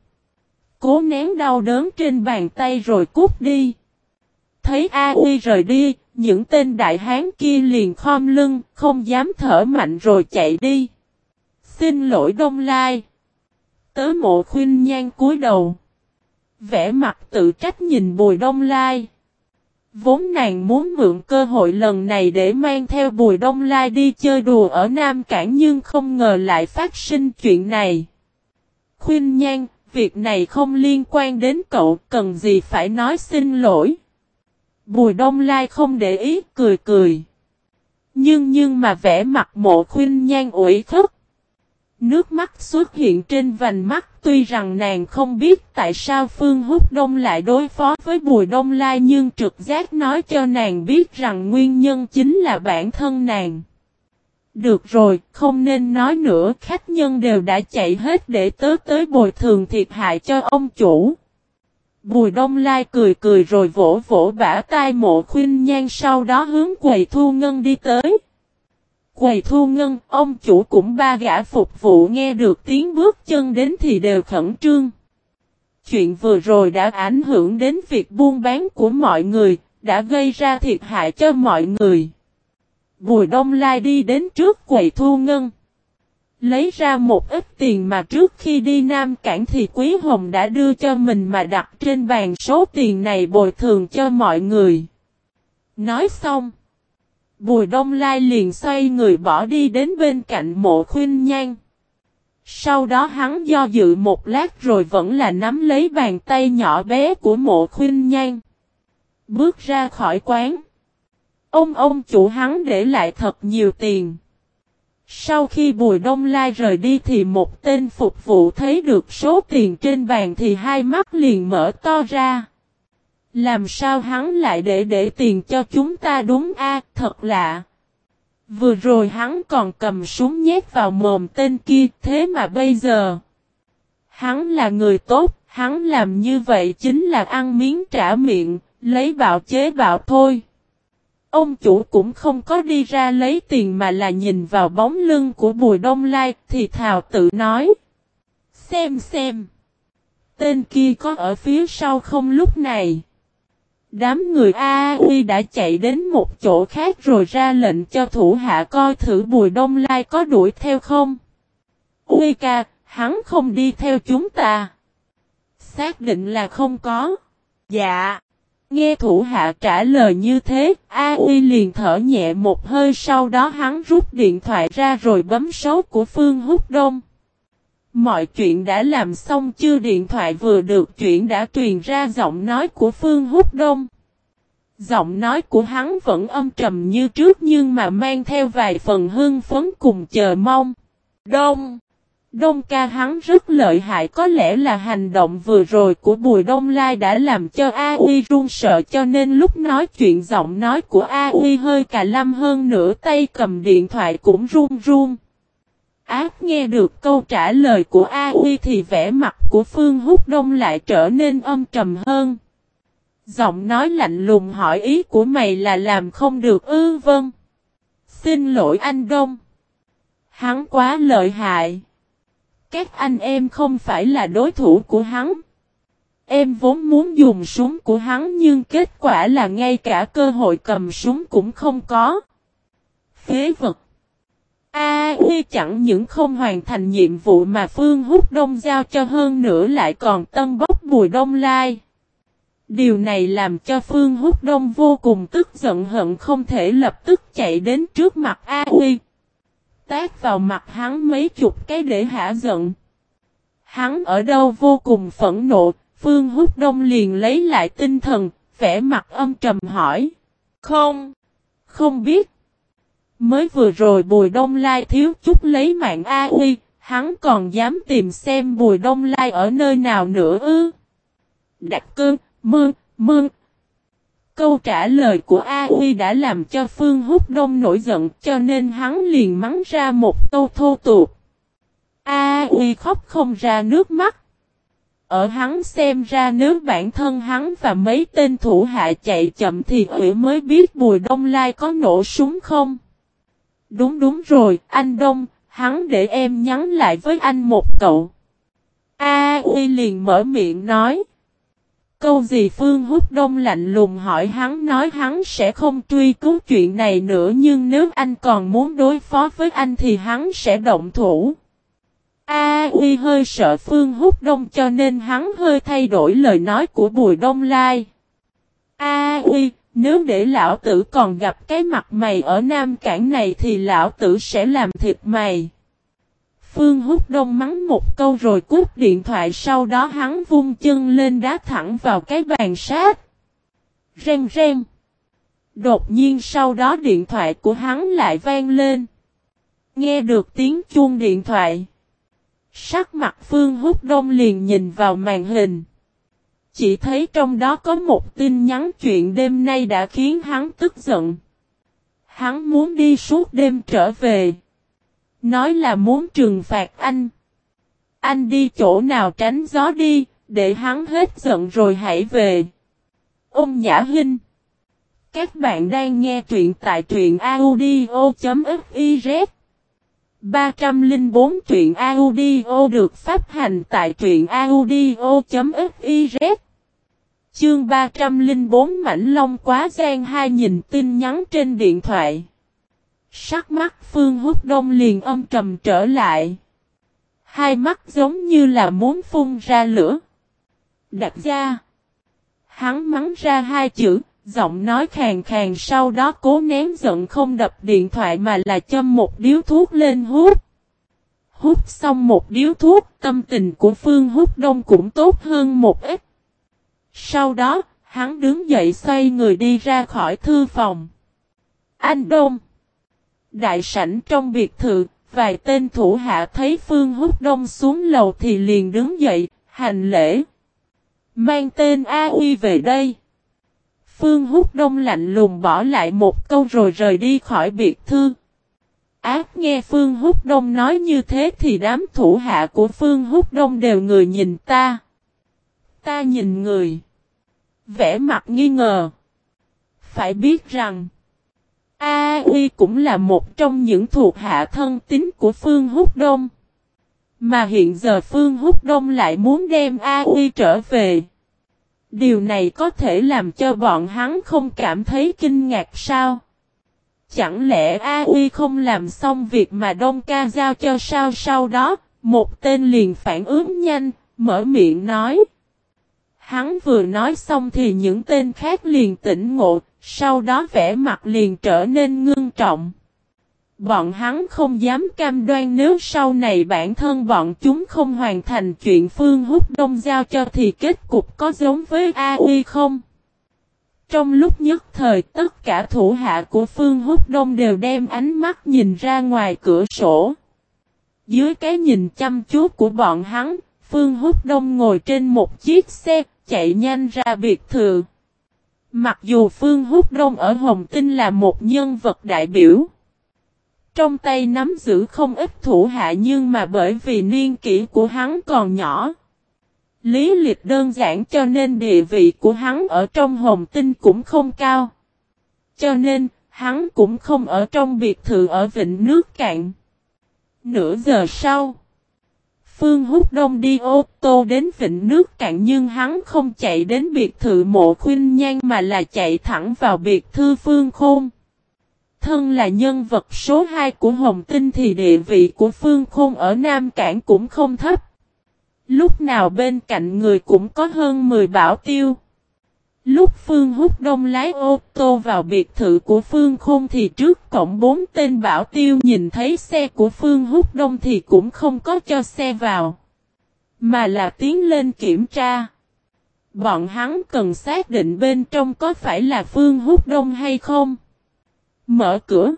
Cố nén đau đớn trên bàn tay rồi cút đi. Thấy A Uy rời đi, những tên đại hán kia liền khom lưng, không dám thở mạnh rồi chạy đi. Xin lỗi Đông Lai. Tớ mộ khuyên nhan cúi đầu. Vẽ mặt tự trách nhìn Bùi Đông Lai. Vốn nàng muốn mượn cơ hội lần này để mang theo Bùi Đông Lai đi chơi đùa ở Nam Cảng nhưng không ngờ lại phát sinh chuyện này. Khuyên nhan, việc này không liên quan đến cậu, cần gì phải nói xin lỗi. Bùi đông lai không để ý, cười cười. Nhưng nhưng mà vẻ mặt mộ khuyên nhan ủi khúc Nước mắt xuất hiện trên vành mắt tuy rằng nàng không biết tại sao Phương Húc Đông lại đối phó với Bùi Đông Lai nhưng trực giác nói cho nàng biết rằng nguyên nhân chính là bản thân nàng. Được rồi, không nên nói nữa, khách nhân đều đã chạy hết để tớ tới bồi thường thiệt hại cho ông chủ. Bùi Đông Lai cười cười rồi vỗ vỗ bả tai mộ khuyên nhan sau đó hướng quầy thu ngân đi tới. Quầy thu ngân, ông chủ cũng ba gã phục vụ nghe được tiếng bước chân đến thì đều khẩn trương. Chuyện vừa rồi đã ảnh hưởng đến việc buôn bán của mọi người, đã gây ra thiệt hại cho mọi người. Bùi Đông Lai đi đến trước quầy thu ngân. Lấy ra một ít tiền mà trước khi đi Nam Cảng thì Quý Hồng đã đưa cho mình mà đặt trên bàn số tiền này bồi thường cho mọi người. Nói xong. Bùi Đông Lai liền xoay người bỏ đi đến bên cạnh mộ khuyên nhan. Sau đó hắn do dự một lát rồi vẫn là nắm lấy bàn tay nhỏ bé của mộ khuyên nhan. Bước ra khỏi quán. Ông ông chủ hắn để lại thật nhiều tiền. Sau khi Bùi Đông Lai rời đi thì một tên phục vụ thấy được số tiền trên bàn thì hai mắt liền mở to ra. Làm sao hắn lại để để tiền cho chúng ta đúng a thật lạ. Vừa rồi hắn còn cầm súng nhét vào mồm tên kia, thế mà bây giờ. Hắn là người tốt, hắn làm như vậy chính là ăn miếng trả miệng, lấy bạo chế bạo thôi. Ông chủ cũng không có đi ra lấy tiền mà là nhìn vào bóng lưng của Bùi Đông Lai thì thào tự nói. Xem xem. Tên kia có ở phía sau không lúc này. Đám người A Uy đã chạy đến một chỗ khác rồi ra lệnh cho thủ hạ coi thử Bùi Đông Lai có đuổi theo không. Uy ca, hắn không đi theo chúng ta. Xác định là không có. Dạ. Nghe thủ hạ trả lời như thế, A Uy liền thở nhẹ một hơi sau đó hắn rút điện thoại ra rồi bấm số của Phương Húc Đông. Mọi chuyện đã làm xong chưa điện thoại vừa được chuyển đã truyền ra giọng nói của Phương Húc Đông. Giọng nói của hắn vẫn âm trầm như trước nhưng mà mang theo vài phần hưng phấn cùng chờ mong. Đông! Đông ca hắn rất lợi hại, có lẽ là hành động vừa rồi của Bùi Đông Lai đã làm cho A Uy run sợ, cho nên lúc nói chuyện giọng nói của A Uy hơi cà lâm hơn nửa tay cầm điện thoại cũng run run. Ác nghe được câu trả lời của A Uy thì vẻ mặt của Phương Húc Đông lại trở nên âm trầm hơn. Giọng nói lạnh lùng hỏi ý của mày là làm không được ư vâng. Xin lỗi anh Đông. Hắn quá lợi hại. Các anh em không phải là đối thủ của hắn. Em vốn muốn dùng súng của hắn nhưng kết quả là ngay cả cơ hội cầm súng cũng không có. Phế vật. A Huy chẳng những không hoàn thành nhiệm vụ mà Phương Húc Đông giao cho hơn nữa lại còn tân bốc Bùi Đông Lai. Điều này làm cho Phương Húc Đông vô cùng tức giận hận không thể lập tức chạy đến trước mặt A Huy tát vào mặt hắn mấy chục cái để hả giận. Hắn ở đâu vô cùng phẫn nộ, Phương Húc Đông liền lấy lại tinh thần, vẻ mặt âm trầm hỏi. Không, không biết. Mới vừa rồi Bùi Đông Lai thiếu chút lấy mạng A Uy, hắn còn dám tìm xem Bùi Đông Lai ở nơi nào nữa ư. Đặc cơn, mương, mương, Câu trả lời của A Uy đã làm cho Phương Húc Đông nổi giận cho nên hắn liền mắng ra một câu thô tục. A Uy khóc không ra nước mắt. Ở hắn xem ra nếu bản thân hắn và mấy tên thủ hạ chạy chậm thì Uy mới biết Bùi Đông Lai có nổ súng không. Đúng đúng rồi, anh Đông, hắn để em nhắn lại với anh một cậu. A Uy liền mở miệng nói. Câu gì Phương Húc Đông lạnh lùng hỏi hắn nói hắn sẽ không truy cứu chuyện này nữa nhưng nếu anh còn muốn đối phó với anh thì hắn sẽ động thủ. A Uy hơi sợ Phương Húc Đông cho nên hắn hơi thay đổi lời nói của Bùi Đông Lai. A Uy, nếu để lão tử còn gặp cái mặt mày ở Nam Cảng này thì lão tử sẽ làm thịt mày. Phương hút đông mắng một câu rồi cút điện thoại, sau đó hắn vung chân lên đá thẳng vào cái bàn sát. Ren ren. Đột nhiên sau đó điện thoại của hắn lại vang lên. Nghe được tiếng chuông điện thoại. Sắc mặt Phương Húc Đông liền nhìn vào màn hình. Chỉ thấy trong đó có một tin nhắn chuyện đêm nay đã khiến hắn tức giận. Hắn muốn đi suốt đêm trở về. Nói là muốn trừng phạt anh. Anh đi chỗ nào tránh gió đi, để hắn hết giận rồi hãy về. Ông Nhã Hinh Các bạn đang nghe truyện tại truyện audio.fiz 304 truyện audio được phát hành tại truyện audio.fiz Chương 304 Mảnh Long quá gian hai nhìn tin nhắn trên điện thoại. Sắc mắt Phương Húc Đông liền âm trầm trở lại. Hai mắt giống như là muốn phun ra lửa. Đặt ra. Hắn mắng ra hai chữ, giọng nói khàn khàn sau đó cố nén giận không đập điện thoại mà là châm một điếu thuốc lên hút. Hút xong một điếu thuốc, tâm tình của Phương Húc Đông cũng tốt hơn một ít. Sau đó, hắn đứng dậy xoay người đi ra khỏi thư phòng. Anh Đông Đại sảnh trong biệt thự, vài tên thủ hạ thấy Phương Húc Đông xuống lầu thì liền đứng dậy, hành lễ. Mang tên A Uy về đây. Phương Húc Đông lạnh lùng bỏ lại một câu rồi rời đi khỏi biệt thư. Ác nghe Phương Húc Đông nói như thế thì đám thủ hạ của Phương Húc Đông đều người nhìn ta. Ta nhìn người. Vẽ mặt nghi ngờ. Phải biết rằng. A Uy cũng là một trong những thuộc hạ thân tín của Phương Húc Đông. Mà hiện giờ Phương Húc Đông lại muốn đem A Uy trở về. Điều này có thể làm cho bọn hắn không cảm thấy kinh ngạc sao? Chẳng lẽ A Uy không làm xong việc mà Đông Ca giao cho sao sau đó, một tên liền phản ứng nhanh, mở miệng nói. Hắn vừa nói xong thì những tên khác liền tỉnh ngộ, sau đó vẻ mặt liền trở nên ngưng trọng. Bọn hắn không dám cam đoan nếu sau này bản thân bọn chúng không hoàn thành chuyện Phương Húc Đông giao cho thì kết cục có giống với A không? Trong lúc nhất thời tất cả thủ hạ của Phương Húc Đông đều đem ánh mắt nhìn ra ngoài cửa sổ. Dưới cái nhìn chăm chú của bọn hắn, Phương Húc Đông ngồi trên một chiếc xe, chạy nhanh ra biệt thự. Mặc dù Phương Húc Đông ở Hồng Tinh là một nhân vật đại biểu. Trong tay nắm giữ không ít thủ hạ nhưng mà bởi vì niên kỷ của hắn còn nhỏ. Lý lịch đơn giản cho nên địa vị của hắn ở trong hồng tinh cũng không cao. Cho nên, hắn cũng không ở trong biệt thự ở vịnh nước cạn. Nửa giờ sau, Phương Húc Đông đi ô tô đến vịnh nước cạn nhưng hắn không chạy đến biệt thự mộ khuyên nhan mà là chạy thẳng vào biệt thư Phương Khôn. Thân là nhân vật số 2 của Hồng Tinh thì địa vị của Phương Khôn ở Nam Cảng cũng không thấp. Lúc nào bên cạnh người cũng có hơn 10 bảo tiêu. Lúc Phương hút Đông lái ô tô vào biệt thự của Phương Khôn thì trước cổng bốn tên bảo tiêu nhìn thấy xe của Phương hút Đông thì cũng không có cho xe vào. Mà là tiến lên kiểm tra. Bọn hắn cần xác định bên trong có phải là Phương hút Đông hay không. Mở cửa.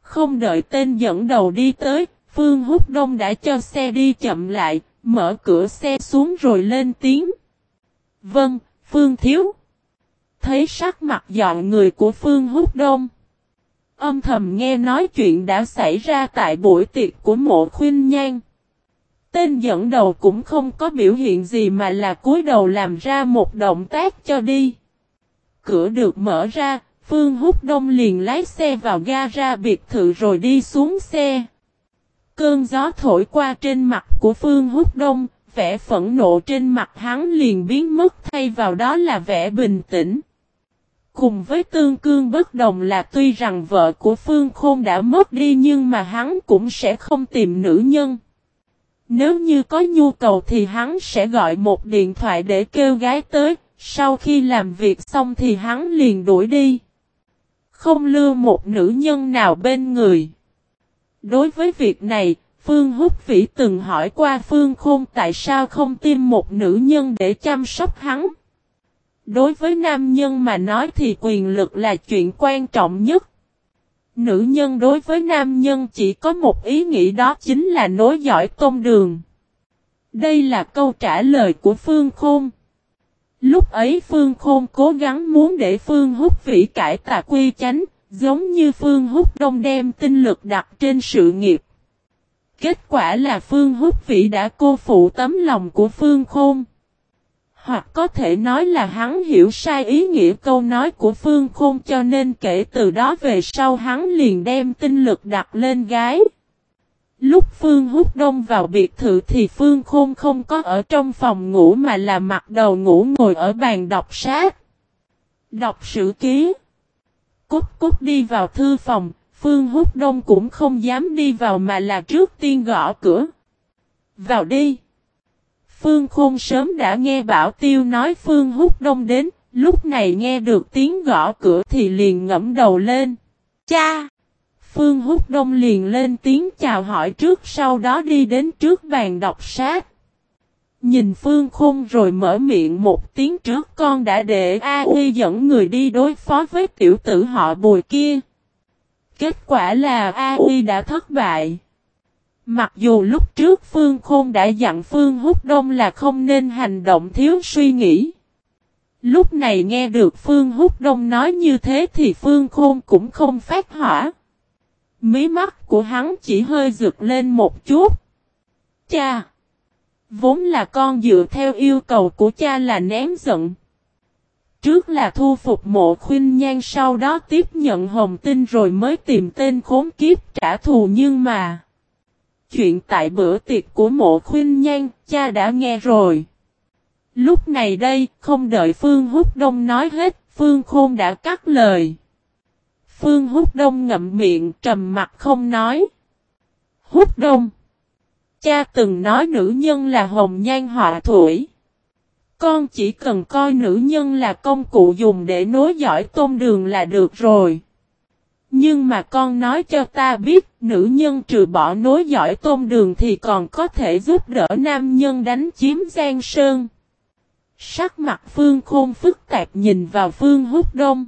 Không đợi tên dẫn đầu đi tới, Phương hút Đông đã cho xe đi chậm lại, mở cửa xe xuống rồi lên tiếng. Vâng, Phương Thiếu. Thấy sắc mặt dọn người của Phương Húc Đông. Âm thầm nghe nói chuyện đã xảy ra tại buổi tiệc của mộ khuyên nhan. Tên dẫn đầu cũng không có biểu hiện gì mà là cúi đầu làm ra một động tác cho đi. Cửa được mở ra, Phương Húc Đông liền lái xe vào ga ra biệt thự rồi đi xuống xe. Cơn gió thổi qua trên mặt của Phương Húc Đông, vẻ phẫn nộ trên mặt hắn liền biến mất thay vào đó là vẻ bình tĩnh. Cùng với tương cương bất đồng là tuy rằng vợ của Phương Khôn đã mất đi nhưng mà hắn cũng sẽ không tìm nữ nhân. Nếu như có nhu cầu thì hắn sẽ gọi một điện thoại để kêu gái tới, sau khi làm việc xong thì hắn liền đuổi đi. Không lưu một nữ nhân nào bên người. Đối với việc này, Phương Húc Vĩ từng hỏi qua Phương Khôn tại sao không tìm một nữ nhân để chăm sóc hắn. Đối với nam nhân mà nói thì quyền lực là chuyện quan trọng nhất. Nữ nhân đối với nam nhân chỉ có một ý nghĩ đó chính là nối dõi tôn đường. Đây là câu trả lời của Phương Khôn. Lúc ấy Phương Khôn cố gắng muốn để Phương Húc Vĩ cải tà quy chánh, giống như Phương Húc Đông đem tinh lực đặt trên sự nghiệp. Kết quả là Phương Húc Vĩ đã cô phụ tấm lòng của Phương Khôn. Hoặc có thể nói là hắn hiểu sai ý nghĩa câu nói của Phương Khôn cho nên kể từ đó về sau hắn liền đem tinh lực đặt lên gái. Lúc Phương húc đông vào biệt thự thì Phương Khôn không có ở trong phòng ngủ mà là mặt đầu ngủ ngồi ở bàn đọc sách. Đọc sử ký. cúc cúc đi vào thư phòng, Phương Húc đông cũng không dám đi vào mà là trước tiên gõ cửa. Vào đi. Phương Khôn sớm đã nghe Bảo Tiêu nói Phương Húc đông đến, lúc này nghe được tiếng gõ cửa thì liền ngẫm đầu lên. Cha! Phương Húc Đông liền lên tiếng chào hỏi trước sau đó đi đến trước bàn đọc sách. Nhìn Phương Khôn rồi mở miệng một tiếng trước con đã để A Uy dẫn người đi đối phó với tiểu tử họ bùi kia. Kết quả là A đã thất bại. Mặc dù lúc trước Phương Khôn đã dặn Phương Húc Đông là không nên hành động thiếu suy nghĩ. Lúc này nghe được Phương Húc Đông nói như thế thì Phương Khôn cũng không phát hỏa. Mí mắt của hắn chỉ hơi rực lên một chút. Cha! Vốn là con dựa theo yêu cầu của cha là ném giận. Trước là thu phục mộ khuyên nhan, sau đó tiếp nhận hồng tinh rồi mới tìm tên khốn kiếp trả thù nhưng mà. Chuyện tại bữa tiệc của mộ khuyên nhan, cha đã nghe rồi. Lúc này đây, không đợi Phương Húc Đông nói hết, Phương Khôn đã cắt lời. Phương Húc Đông ngậm miệng, trầm mặt không nói. Húc Đông. Cha từng nói nữ nhân là hồng nhan họa thủy. Con chỉ cần coi nữ nhân là công cụ dùng để nối dõi tôn đường là được rồi. Nhưng mà con nói cho ta biết, nữ nhân trừ bỏ nối dõi tôn đường thì còn có thể giúp đỡ nam nhân đánh chiếm Giang Sơn. Sắc mặt Phương Khôn phức tạp nhìn vào Phương Húc Đông.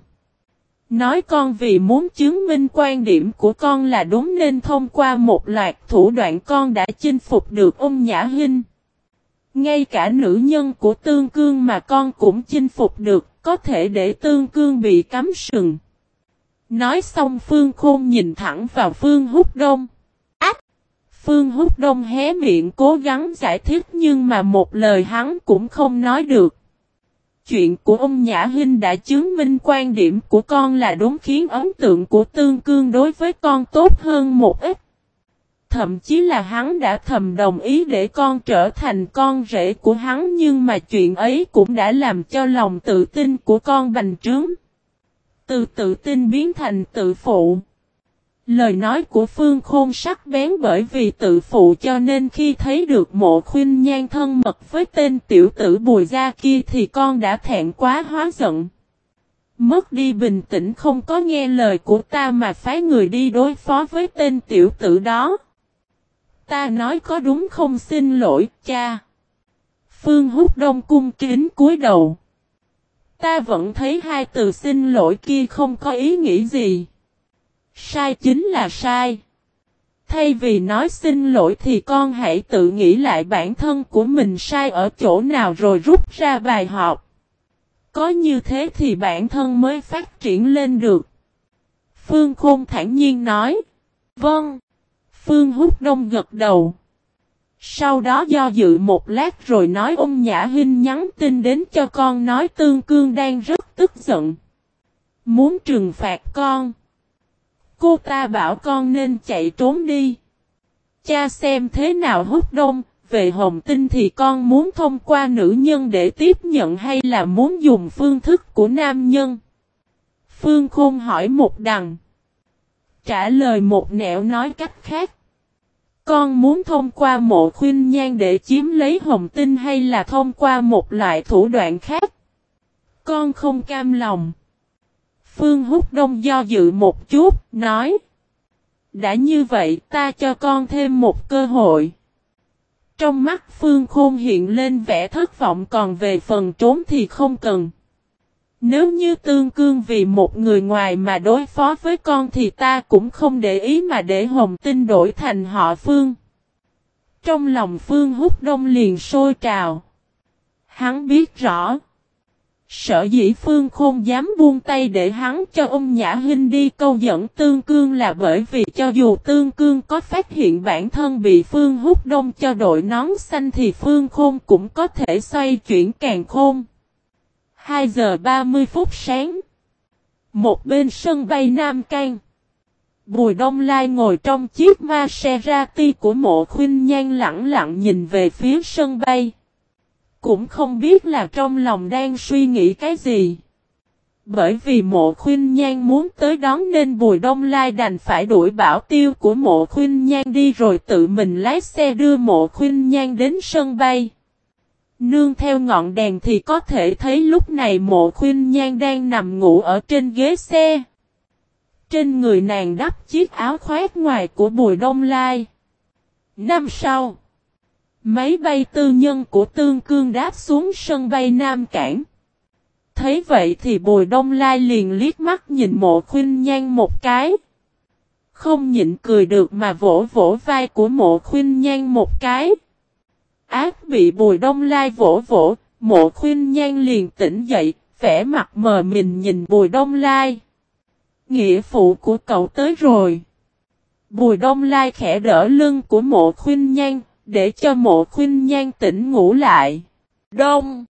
Nói con vì muốn chứng minh quan điểm của con là đúng nên thông qua một loạt thủ đoạn con đã chinh phục được ông Nhã Hinh. Ngay cả nữ nhân của Tương Cương mà con cũng chinh phục được, có thể để Tương Cương bị cắm sừng. Nói xong Phương Khôn nhìn thẳng vào Phương Húc Đông. Ách! Phương Húc Đông hé miệng cố gắng giải thích nhưng mà một lời hắn cũng không nói được chuyện của ông Nhã Hinh đã chứng minh quan điểm của con là đúng khiến ấn tượng của Tương Cương đối với con tốt hơn một ít. Thậm chí là hắn đã thầm đồng ý để con trở thành con rể của hắn, nhưng mà chuyện ấy cũng đã làm cho lòng tự tin của con bành trướng. Từ tự tin biến thành tự phụ. Lời nói của Phương Khôn sắc bén bởi vì tự phụ cho nên khi thấy được mộ khuyên nhan thân mật với tên tiểu tử bùi gia kia thì con đã thẹn quá hóa giận. Mất đi bình tĩnh không có nghe lời của ta mà phái người đi đối phó với tên tiểu tử đó. Ta nói có đúng không xin lỗi, cha. Phương hút đông cung kính cúi đầu. Ta vẫn thấy hai từ xin lỗi kia không có ý nghĩa gì. Sai chính là sai. Thay vì nói xin lỗi thì con hãy tự nghĩ lại bản thân của mình sai ở chỗ nào rồi rút ra bài học. Có như thế thì bản thân mới phát triển lên được. Phương Khôn thản nhiên nói. Vâng. Phương Húc Đông gật đầu. Sau đó do dự một lát rồi nói ông Nhã Hinh nhắn tin đến cho con nói Tương Cương đang rất tức giận. Muốn trừng phạt con. Cô ta bảo con nên chạy trốn đi. Cha xem thế nào hút đông, về hồng tinh thì con muốn thông qua nữ nhân để tiếp nhận hay là muốn dùng phương thức của nam nhân? Phương Khôn hỏi một đằng. Trả lời một nẻo nói cách khác. Con muốn thông qua mộ khuyên nhan để chiếm lấy hồng tinh hay là thông qua một loại thủ đoạn khác? Con không cam lòng. Phương Húc Đông do dự một chút, nói. Đã như vậy ta cho con thêm một cơ hội. Trong mắt Phương Khôn hiện lên vẻ thất vọng còn về phần trốn thì không cần. Nếu như tương cương vì một người ngoài mà đối phó với con thì ta cũng không để ý mà để hồng tinh đổi thành họ phương. Trong lòng phương hút đông liền sôi trào. Hắn biết rõ. Sở dĩ Phương không dám buông tay để hắn cho ông Nhã Hinh đi câu dẫn Tương Cương là bởi vì cho dù Tương Cương có phát hiện bản thân bị Phương hút đông cho đội nón xanh thì Phương Khôn cũng có thể xoay chuyển càng khôn. 2 giờ 30 phút sáng. Một bên sân bay Nam Cang. Bùi Đông Lai ngồi trong chiếc Maserati của mộ khuyên nhan lặng lặng nhìn về phía sân bay. Cũng không biết là trong lòng đang suy nghĩ cái gì. Bởi vì mộ khuyên nhan muốn tới đón nên Bùi Đông Lai đành phải đuổi bảo tiêu của mộ khuyên nhan đi rồi tự mình lái xe đưa mộ khuyên nhan đến sân bay. Nương theo ngọn đèn thì có thể thấy lúc này mộ khuyên nhan đang nằm ngủ ở trên ghế xe. Trên người nàng đắp chiếc áo khoét ngoài của Bùi Đông Lai. Năm sau. Máy bay tư nhân của Tương Cương đáp xuống sân bay Nam Cảng. Thấy vậy thì Bùi Đông Lai liền liếc mắt nhìn mộ khuyên nhan một cái. Không nhịn cười được mà vỗ vỗ vai của mộ khuyên nhan một cái. Ác bị Bùi Đông Lai vỗ vỗ, mộ khuyên nhan liền tỉnh dậy, vẻ mặt mờ mình nhìn Bùi Đông Lai. Nghĩa phụ của cậu tới rồi. Bùi Đông Lai khẽ đỡ lưng của mộ khuyên nhan, để cho mộ khuyên nhan tỉnh ngủ lại. Đông!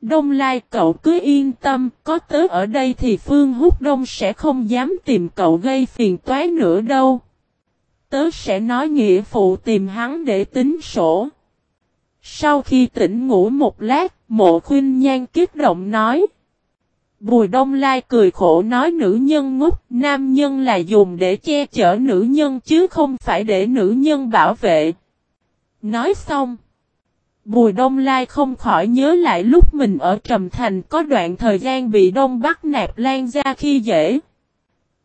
Đông Lai cậu cứ yên tâm, có tớ ở đây thì Phương Húc Đông sẽ không dám tìm cậu gây phiền toái nữa đâu. Tớ sẽ nói nghĩa phụ tìm hắn để tính sổ. Sau khi tỉnh ngủ một lát, mộ khuyên nhan kiếp động nói. Bùi Đông Lai cười khổ nói nữ nhân ngốc, nam nhân là dùng để che chở nữ nhân chứ không phải để nữ nhân bảo vệ. Nói xong. Bùi Đông Lai không khỏi nhớ lại lúc mình ở Trầm Thành có đoạn thời gian bị Đông Bắc nạp lan ra khi dễ.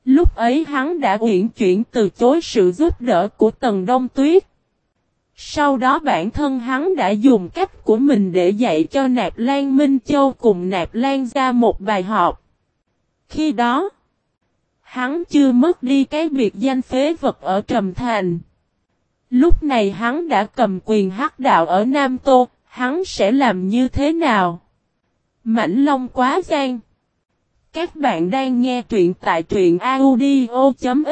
Lúc ấy hắn đã uyển chuyển từ chối sự giúp đỡ của Tần Đông Tuyết. Sau đó bản thân hắn đã dùng cách của mình để dạy cho Nạp Lan Minh Châu cùng Nạp Lan ra một bài học. Khi đó, hắn chưa mất đi cái biệt danh phế vật ở Trầm Thành. Lúc này hắn đã cầm quyền hắc đạo ở Nam Tô, hắn sẽ làm như thế nào? Mảnh Long quá gian. Các bạn đang nghe truyện tại truyện audio.fif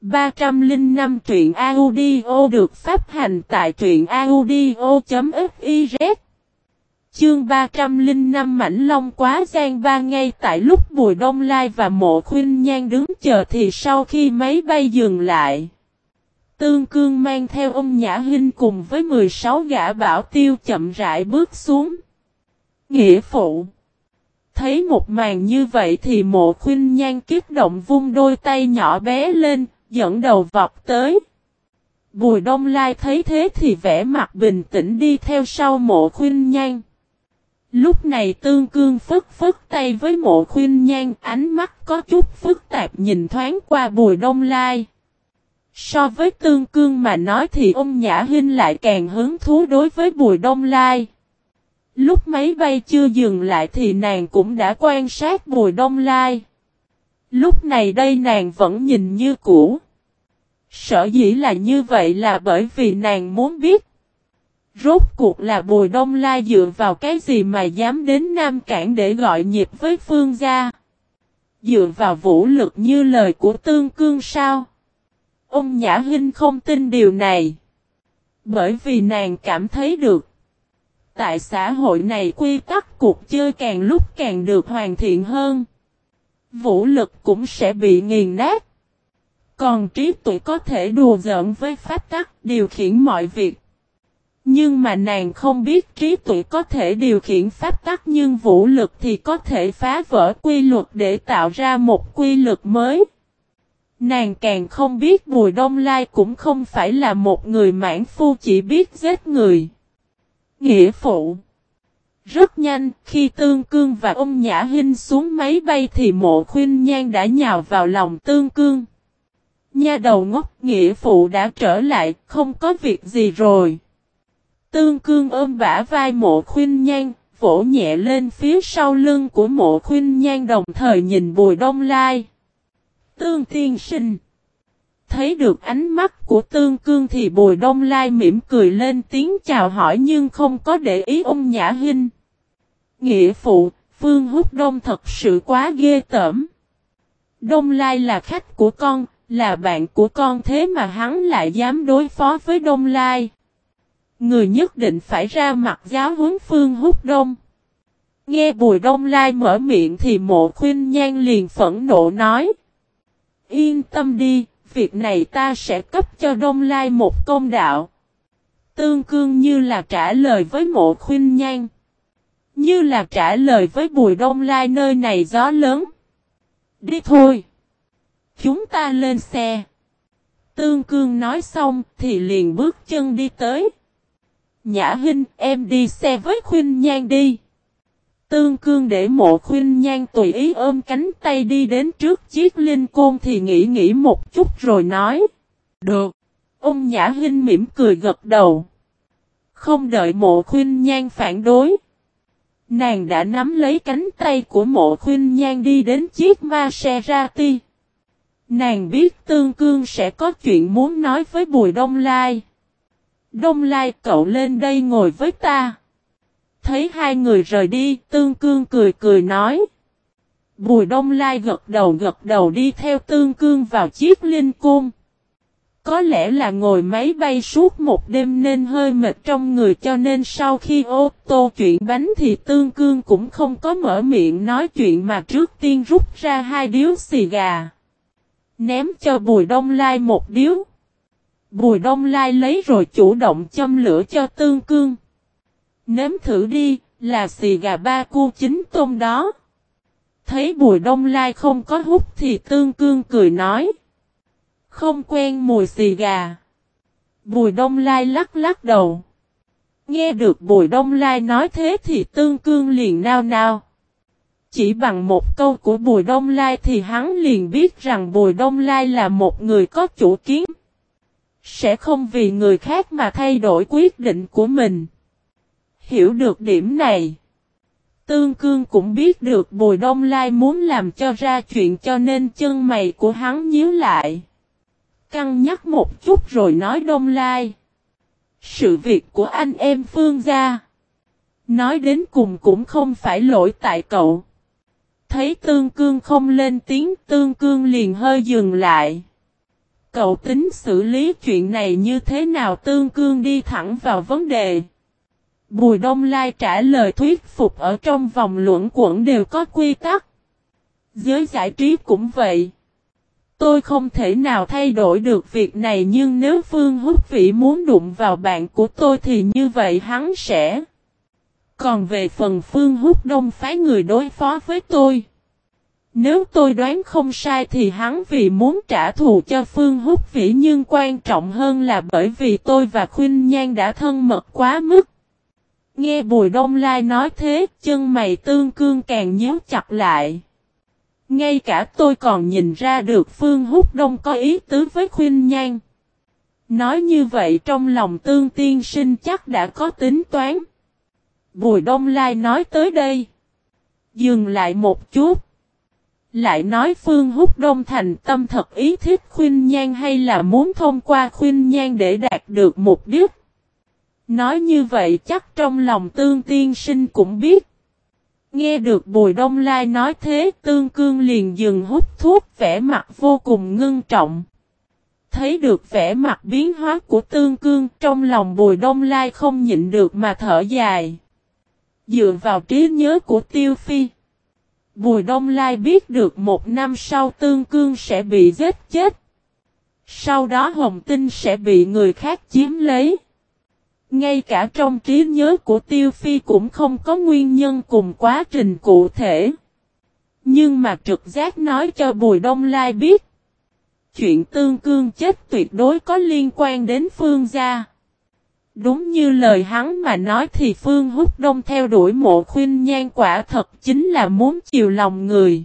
305 truyện audio được phát hành tại truyện audio.fiz Chương 305 Mảnh Long quá gian ba ngay tại lúc Bùi Đông Lai và Mộ Khuynh Nhan đứng chờ thì sau khi máy bay dừng lại Tương Cương mang theo ông Nhã Hinh cùng với 16 gã bảo tiêu chậm rãi bước xuống. Nghĩa phụ Thấy một màn như vậy thì mộ khuyên nhan kiếp động vung đôi tay nhỏ bé lên, dẫn đầu vọt tới. Bùi đông lai thấy thế thì vẻ mặt bình tĩnh đi theo sau mộ khuyên nhan. Lúc này tương cương phức phức tay với mộ khuyên nhan, ánh mắt có chút phức tạp nhìn thoáng qua bùi đông lai. So với tương cương mà nói thì ông Nhã Hinh lại càng hứng thú đối với Bùi Đông Lai. Lúc máy bay chưa dừng lại thì nàng cũng đã quan sát Bùi Đông Lai. Lúc này đây nàng vẫn nhìn như cũ. Sở dĩ là như vậy là bởi vì nàng muốn biết. Rốt cuộc là Bùi Đông Lai dựa vào cái gì mà dám đến Nam Cảng để gọi nhịp với Phương gia. Dựa vào vũ lực như lời của Tương Cương sao? Ông Nhã Hinh không tin điều này. Bởi vì nàng cảm thấy được. Tại xã hội này quy tắc cuộc chơi càng lúc càng được hoàn thiện hơn. Vũ lực cũng sẽ bị nghiền nát. Còn trí tuệ có thể đùa giỡn với pháp tắc điều khiển mọi việc. Nhưng mà nàng không biết trí tuệ có thể điều khiển pháp tắc nhưng vũ lực thì có thể phá vỡ quy luật để tạo ra một quy luật mới. Nàng càng không biết Bùi Đông Lai cũng không phải là một người mãn phu chỉ biết giết người. Nghĩa phụ rất nhanh, khi Tương Cương và ông Nhã Hinh xuống máy bay thì mộ khuyên nhan đã nhào vào lòng Tương Cương. Nha đầu ngốc nghĩa phụ đã trở lại, không có việc gì rồi. Tương Cương ôm bả vai mộ khuyên nhan, vỗ nhẹ lên phía sau lưng của mộ khuyên nhan đồng thời nhìn bùi đông lai. Tương tiên sinh. Thấy được ánh mắt của tương cương thì bùi đông lai mỉm cười lên tiếng chào hỏi nhưng không có để ý ông Nhã Hinh. Nghĩa phụ, Phương Húc Đông thật sự quá ghê tởm. Đông Lai là khách của con, là bạn của con thế mà hắn lại dám đối phó với Đông Lai. Người nhất định phải ra mặt giáo huấn Phương Húc Đông. Nghe Bùi Đông Lai mở miệng thì mộ khuyên nhan liền phẫn nộ nói. Yên tâm đi, việc này ta sẽ cấp cho Đông Lai một công đạo. Tương cương như là trả lời với mộ khuyên nhan. Như là trả lời với Bùi Đông Lai nơi này gió lớn. Đi thôi. Chúng ta lên xe. Tương cương nói xong thì liền bước chân đi tới. Nhã Hinh, em đi xe với khuyên nhan đi. Tương cương để mộ khuyên nhan tùy ý ôm cánh tay đi đến trước chiếc linh côn thì nghĩ nghĩ một chút rồi nói. Được. Ông Nhã Hinh mỉm cười gật đầu. Không đợi mộ khuyên nhan phản đối. Nàng đã nắm lấy cánh tay của mộ khuyên nhan đi đến chiếc Maserati. Nàng biết Tương Cương sẽ có chuyện muốn nói với Bùi Đông Lai. Đông Lai cậu lên đây ngồi với ta. Thấy hai người rời đi, Tương Cương cười cười nói. Bùi Đông Lai gật đầu gật đầu đi theo Tương Cương vào chiếc linh cung. Có lẽ là ngồi máy bay suốt một đêm nên hơi mệt trong người cho nên sau khi ô tô chuyển bánh thì Tương Cương cũng không có mở miệng nói chuyện mà trước tiên rút ra hai điếu xì gà. Ném cho Bùi Đông Lai một điếu. Bùi Đông Lai lấy rồi chủ động châm lửa cho Tương Cương. Nếm thử đi, là xì gà ba cu chính tôm đó. Thấy Bùi Đông Lai không có hút thì Tương Cương cười nói. Không quen mùi xì gà. Bùi Đông Lai lắc lắc đầu. Nghe được Bùi Đông Lai nói thế thì Tương Cương liền nao nao. Chỉ bằng một câu của Bùi Đông Lai thì hắn liền biết rằng Bùi Đông Lai là một người có chủ kiến. Sẽ không vì người khác mà thay đổi quyết định của mình. Hiểu được điểm này. Tương Cương cũng biết được Bùi Đông Lai muốn làm cho ra chuyện cho nên chân mày của hắn nhíu lại. Căng nhắc một chút rồi nói Đông Lai. Sự việc của anh em Phương gia. Nói đến cùng cũng không phải lỗi tại cậu. Thấy Tương Cương không lên tiếng, Tương Cương liền hơi dừng lại. Cậu tính xử lý chuyện này như thế nào Tương Cương đi thẳng vào vấn đề. Bùi Đông Lai trả lời thuyết phục ở trong vòng luận quẩn đều có quy tắc. Giới giải trí cũng vậy. Tôi không thể nào thay đổi được việc này nhưng nếu Phương Húc Vĩ muốn đụng vào bạn của tôi thì như vậy hắn sẽ. Còn về phần Phương Húc Đông phái người đối phó với tôi. Nếu tôi đoán không sai thì hắn vì muốn trả thù cho Phương Húc Vĩ nhưng quan trọng hơn là bởi vì tôi và Khuynh Nhan đã thân mật quá mức. Nghe Bùi Đông Lai nói thế, chân mày tương cương càng nhíu chặt lại. Ngay cả tôi còn nhìn ra được Phương Húc Đông có ý tứ với Khuyên Nhan. Nói như vậy trong lòng tương tiên sinh chắc đã có tính toán. Bùi Đông Lai nói tới đây. Dừng lại một chút. Lại nói Phương Húc Đông thành tâm thật ý thích Khuyên Nhan hay là muốn thông qua Khuyên Nhan để đạt được mục đích. Nói như vậy chắc trong lòng tương tiên sinh cũng biết. Nghe được Bùi Đông Lai nói thế, tương cương liền dừng hút thuốc, vẻ mặt vô cùng ngưng trọng. Thấy được vẻ mặt biến hóa của tương cương, trong lòng Bùi Đông Lai không nhịn được mà thở dài. Dựa vào trí nhớ của Tiêu Phi. Bùi Đông Lai biết được một năm sau tương cương sẽ bị giết chết. Sau đó Hồng Tinh sẽ bị người khác chiếm lấy. Ngay cả trong trí nhớ của Tiêu Phi cũng không có nguyên nhân cùng quá trình cụ thể. Nhưng mà trực giác nói cho Bùi Đông Lai biết. Chuyện tương cương chết tuyệt đối có liên quan đến Phương gia. Đúng như lời hắn mà nói thì Phương Húc Đông theo đuổi mộ khuyên nhan quả thật chính là muốn chiều lòng người.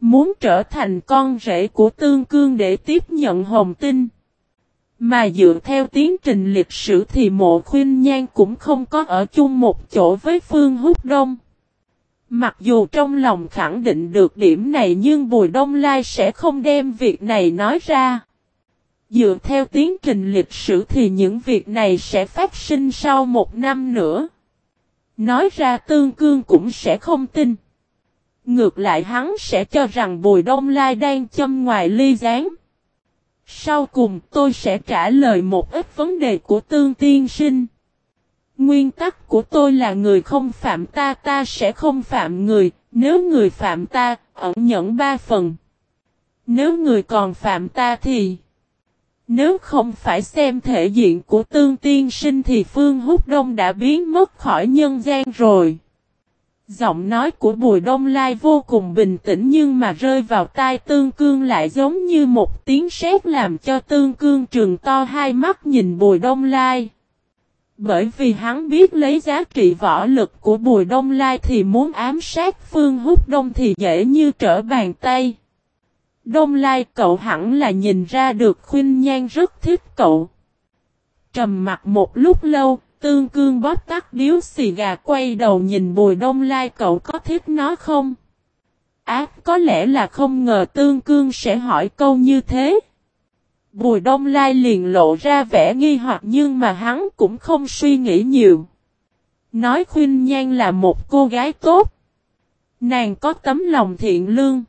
Muốn trở thành con rể của tương cương để tiếp nhận hồng tinh. Mà dựa theo tiến trình lịch sử thì mộ khuyên nhan cũng không có ở chung một chỗ với Phương Húc Đông. Mặc dù trong lòng khẳng định được điểm này nhưng Bùi Đông Lai sẽ không đem việc này nói ra. Dựa theo tiến trình lịch sử thì những việc này sẽ phát sinh sau một năm nữa. Nói ra tương cương cũng sẽ không tin. Ngược lại hắn sẽ cho rằng Bùi Đông Lai đang châm ngoài ly gián. Sau cùng tôi sẽ trả lời một ít vấn đề của tương tiên sinh. Nguyên tắc của tôi là người không phạm ta ta sẽ không phạm người, nếu người phạm ta, ẩn nhẫn ba phần. Nếu người còn phạm ta thì... Nếu không phải xem thể diện của tương tiên sinh thì Phương Húc Đông đã biến mất khỏi nhân gian rồi. Giọng nói của Bùi Đông Lai vô cùng bình tĩnh nhưng mà rơi vào tai Tương Cương lại giống như một tiếng sét làm cho Tương Cương trường to hai mắt nhìn Bùi Đông Lai. Bởi vì hắn biết lấy giá trị võ lực của Bùi Đông Lai thì muốn ám sát Phương Húc Đông thì dễ như trở bàn tay. Đông Lai cậu hẳn là nhìn ra được khuyên nhan rất thích cậu. Trầm mặt một lúc lâu, tương cương bóp tắt điếu xì gà quay đầu nhìn bùi đông lai, cậu có thích nó không? Ác có lẽ là không ngờ tương cương sẽ hỏi câu như thế. Bùi đông lai liền lộ ra vẻ nghi hoặc, nhưng mà hắn cũng không suy nghĩ nhiều. Nói khuyên nhan là một cô gái tốt. Nàng có tấm lòng thiện lương.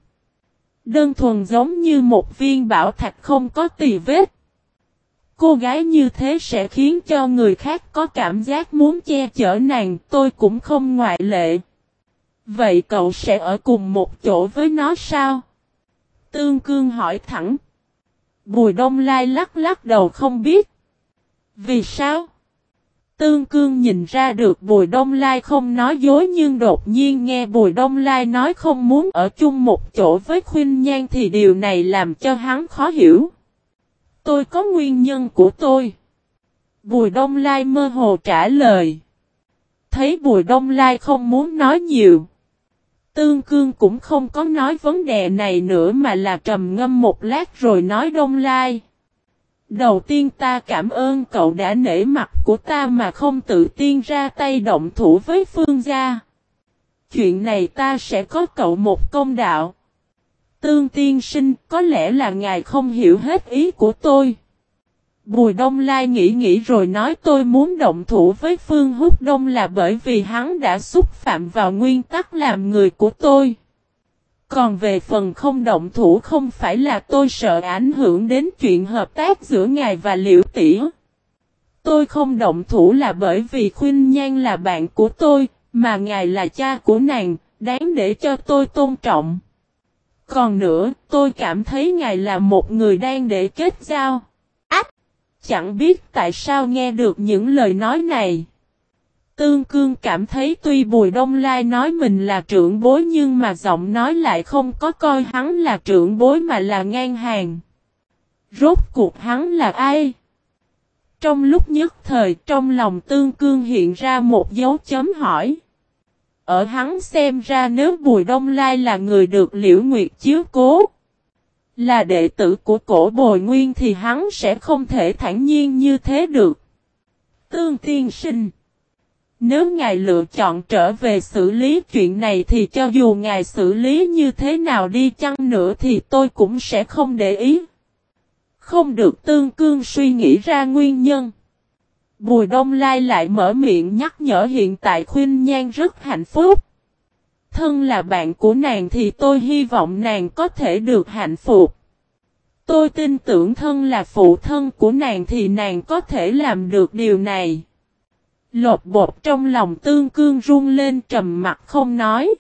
Đơn thuần giống như một viên bảo thạch không có tì vết. Cô gái như thế sẽ khiến cho người khác có cảm giác muốn che chở nàng, tôi cũng không ngoại lệ. Vậy cậu sẽ ở cùng một chỗ với nó sao? Tương Cương hỏi thẳng. Bùi Đông Lai lắc lắc đầu không biết. Vì sao? Tương Cương nhìn ra được Bùi Đông Lai không nói dối nhưng đột nhiên nghe Bùi Đông Lai nói không muốn ở chung một chỗ với Khuynh Nhan thì điều này làm cho hắn khó hiểu. Tôi có nguyên nhân của tôi. Bùi Đông Lai mơ hồ trả lời. Thấy Bùi Đông Lai không muốn nói nhiều. Tương Cương cũng không có nói vấn đề này nữa mà là trầm ngâm một lát rồi nói Đông Lai. Đầu tiên ta cảm ơn cậu đã nể mặt của ta mà không tự tiên ra tay động thủ với Phương gia. Chuyện này ta sẽ có cậu một công đạo. Tương tiên sinh có lẽ là ngài không hiểu hết ý của tôi. Bùi Đông Lai nghĩ nghĩ rồi nói tôi muốn động thủ với Phương Húc Đông là bởi vì hắn đã xúc phạm vào nguyên tắc làm người của tôi. Còn về phần không động thủ không phải là tôi sợ ảnh hưởng đến chuyện hợp tác giữa ngài và Liễu Tỉ. Tôi không động thủ là bởi vì Khuynh Nhan là bạn của tôi, mà ngài là cha của nàng, đáng để cho tôi tôn trọng. Còn nữa, tôi cảm thấy ngài là một người đang để kết giao. Ách! Chẳng biết tại sao nghe được những lời nói này. Tương cương cảm thấy tuy Bùi Đông Lai nói mình là trưởng bối nhưng mà giọng nói lại không có coi hắn là trưởng bối mà là ngang hàng. Rốt cuộc hắn là ai? Trong lúc nhất thời trong lòng tương cương hiện ra một dấu chấm hỏi. Ở hắn xem ra nếu Bùi Đông Lai là người được Liễu Nguyệt chiếu cố. Là đệ tử của cổ bồi nguyên thì hắn sẽ không thể thản nhiên như thế được. Tương tiên sinh. Nếu ngài lựa chọn trở về xử lý chuyện này thì cho dù ngài xử lý như thế nào đi chăng nữa thì tôi cũng sẽ không để ý. Không được tương cương suy nghĩ ra nguyên nhân. Bùi Đông Lai lại mở miệng nhắc nhở hiện tại khuyên Nhan rất hạnh phúc. Thân là bạn của nàng thì tôi hy vọng nàng có thể được hạnh phúc. Tôi tin tưởng thân là phụ thân của nàng thì nàng có thể làm được điều này. Lột bột trong lòng tương cương run lên trầm mặt không nói.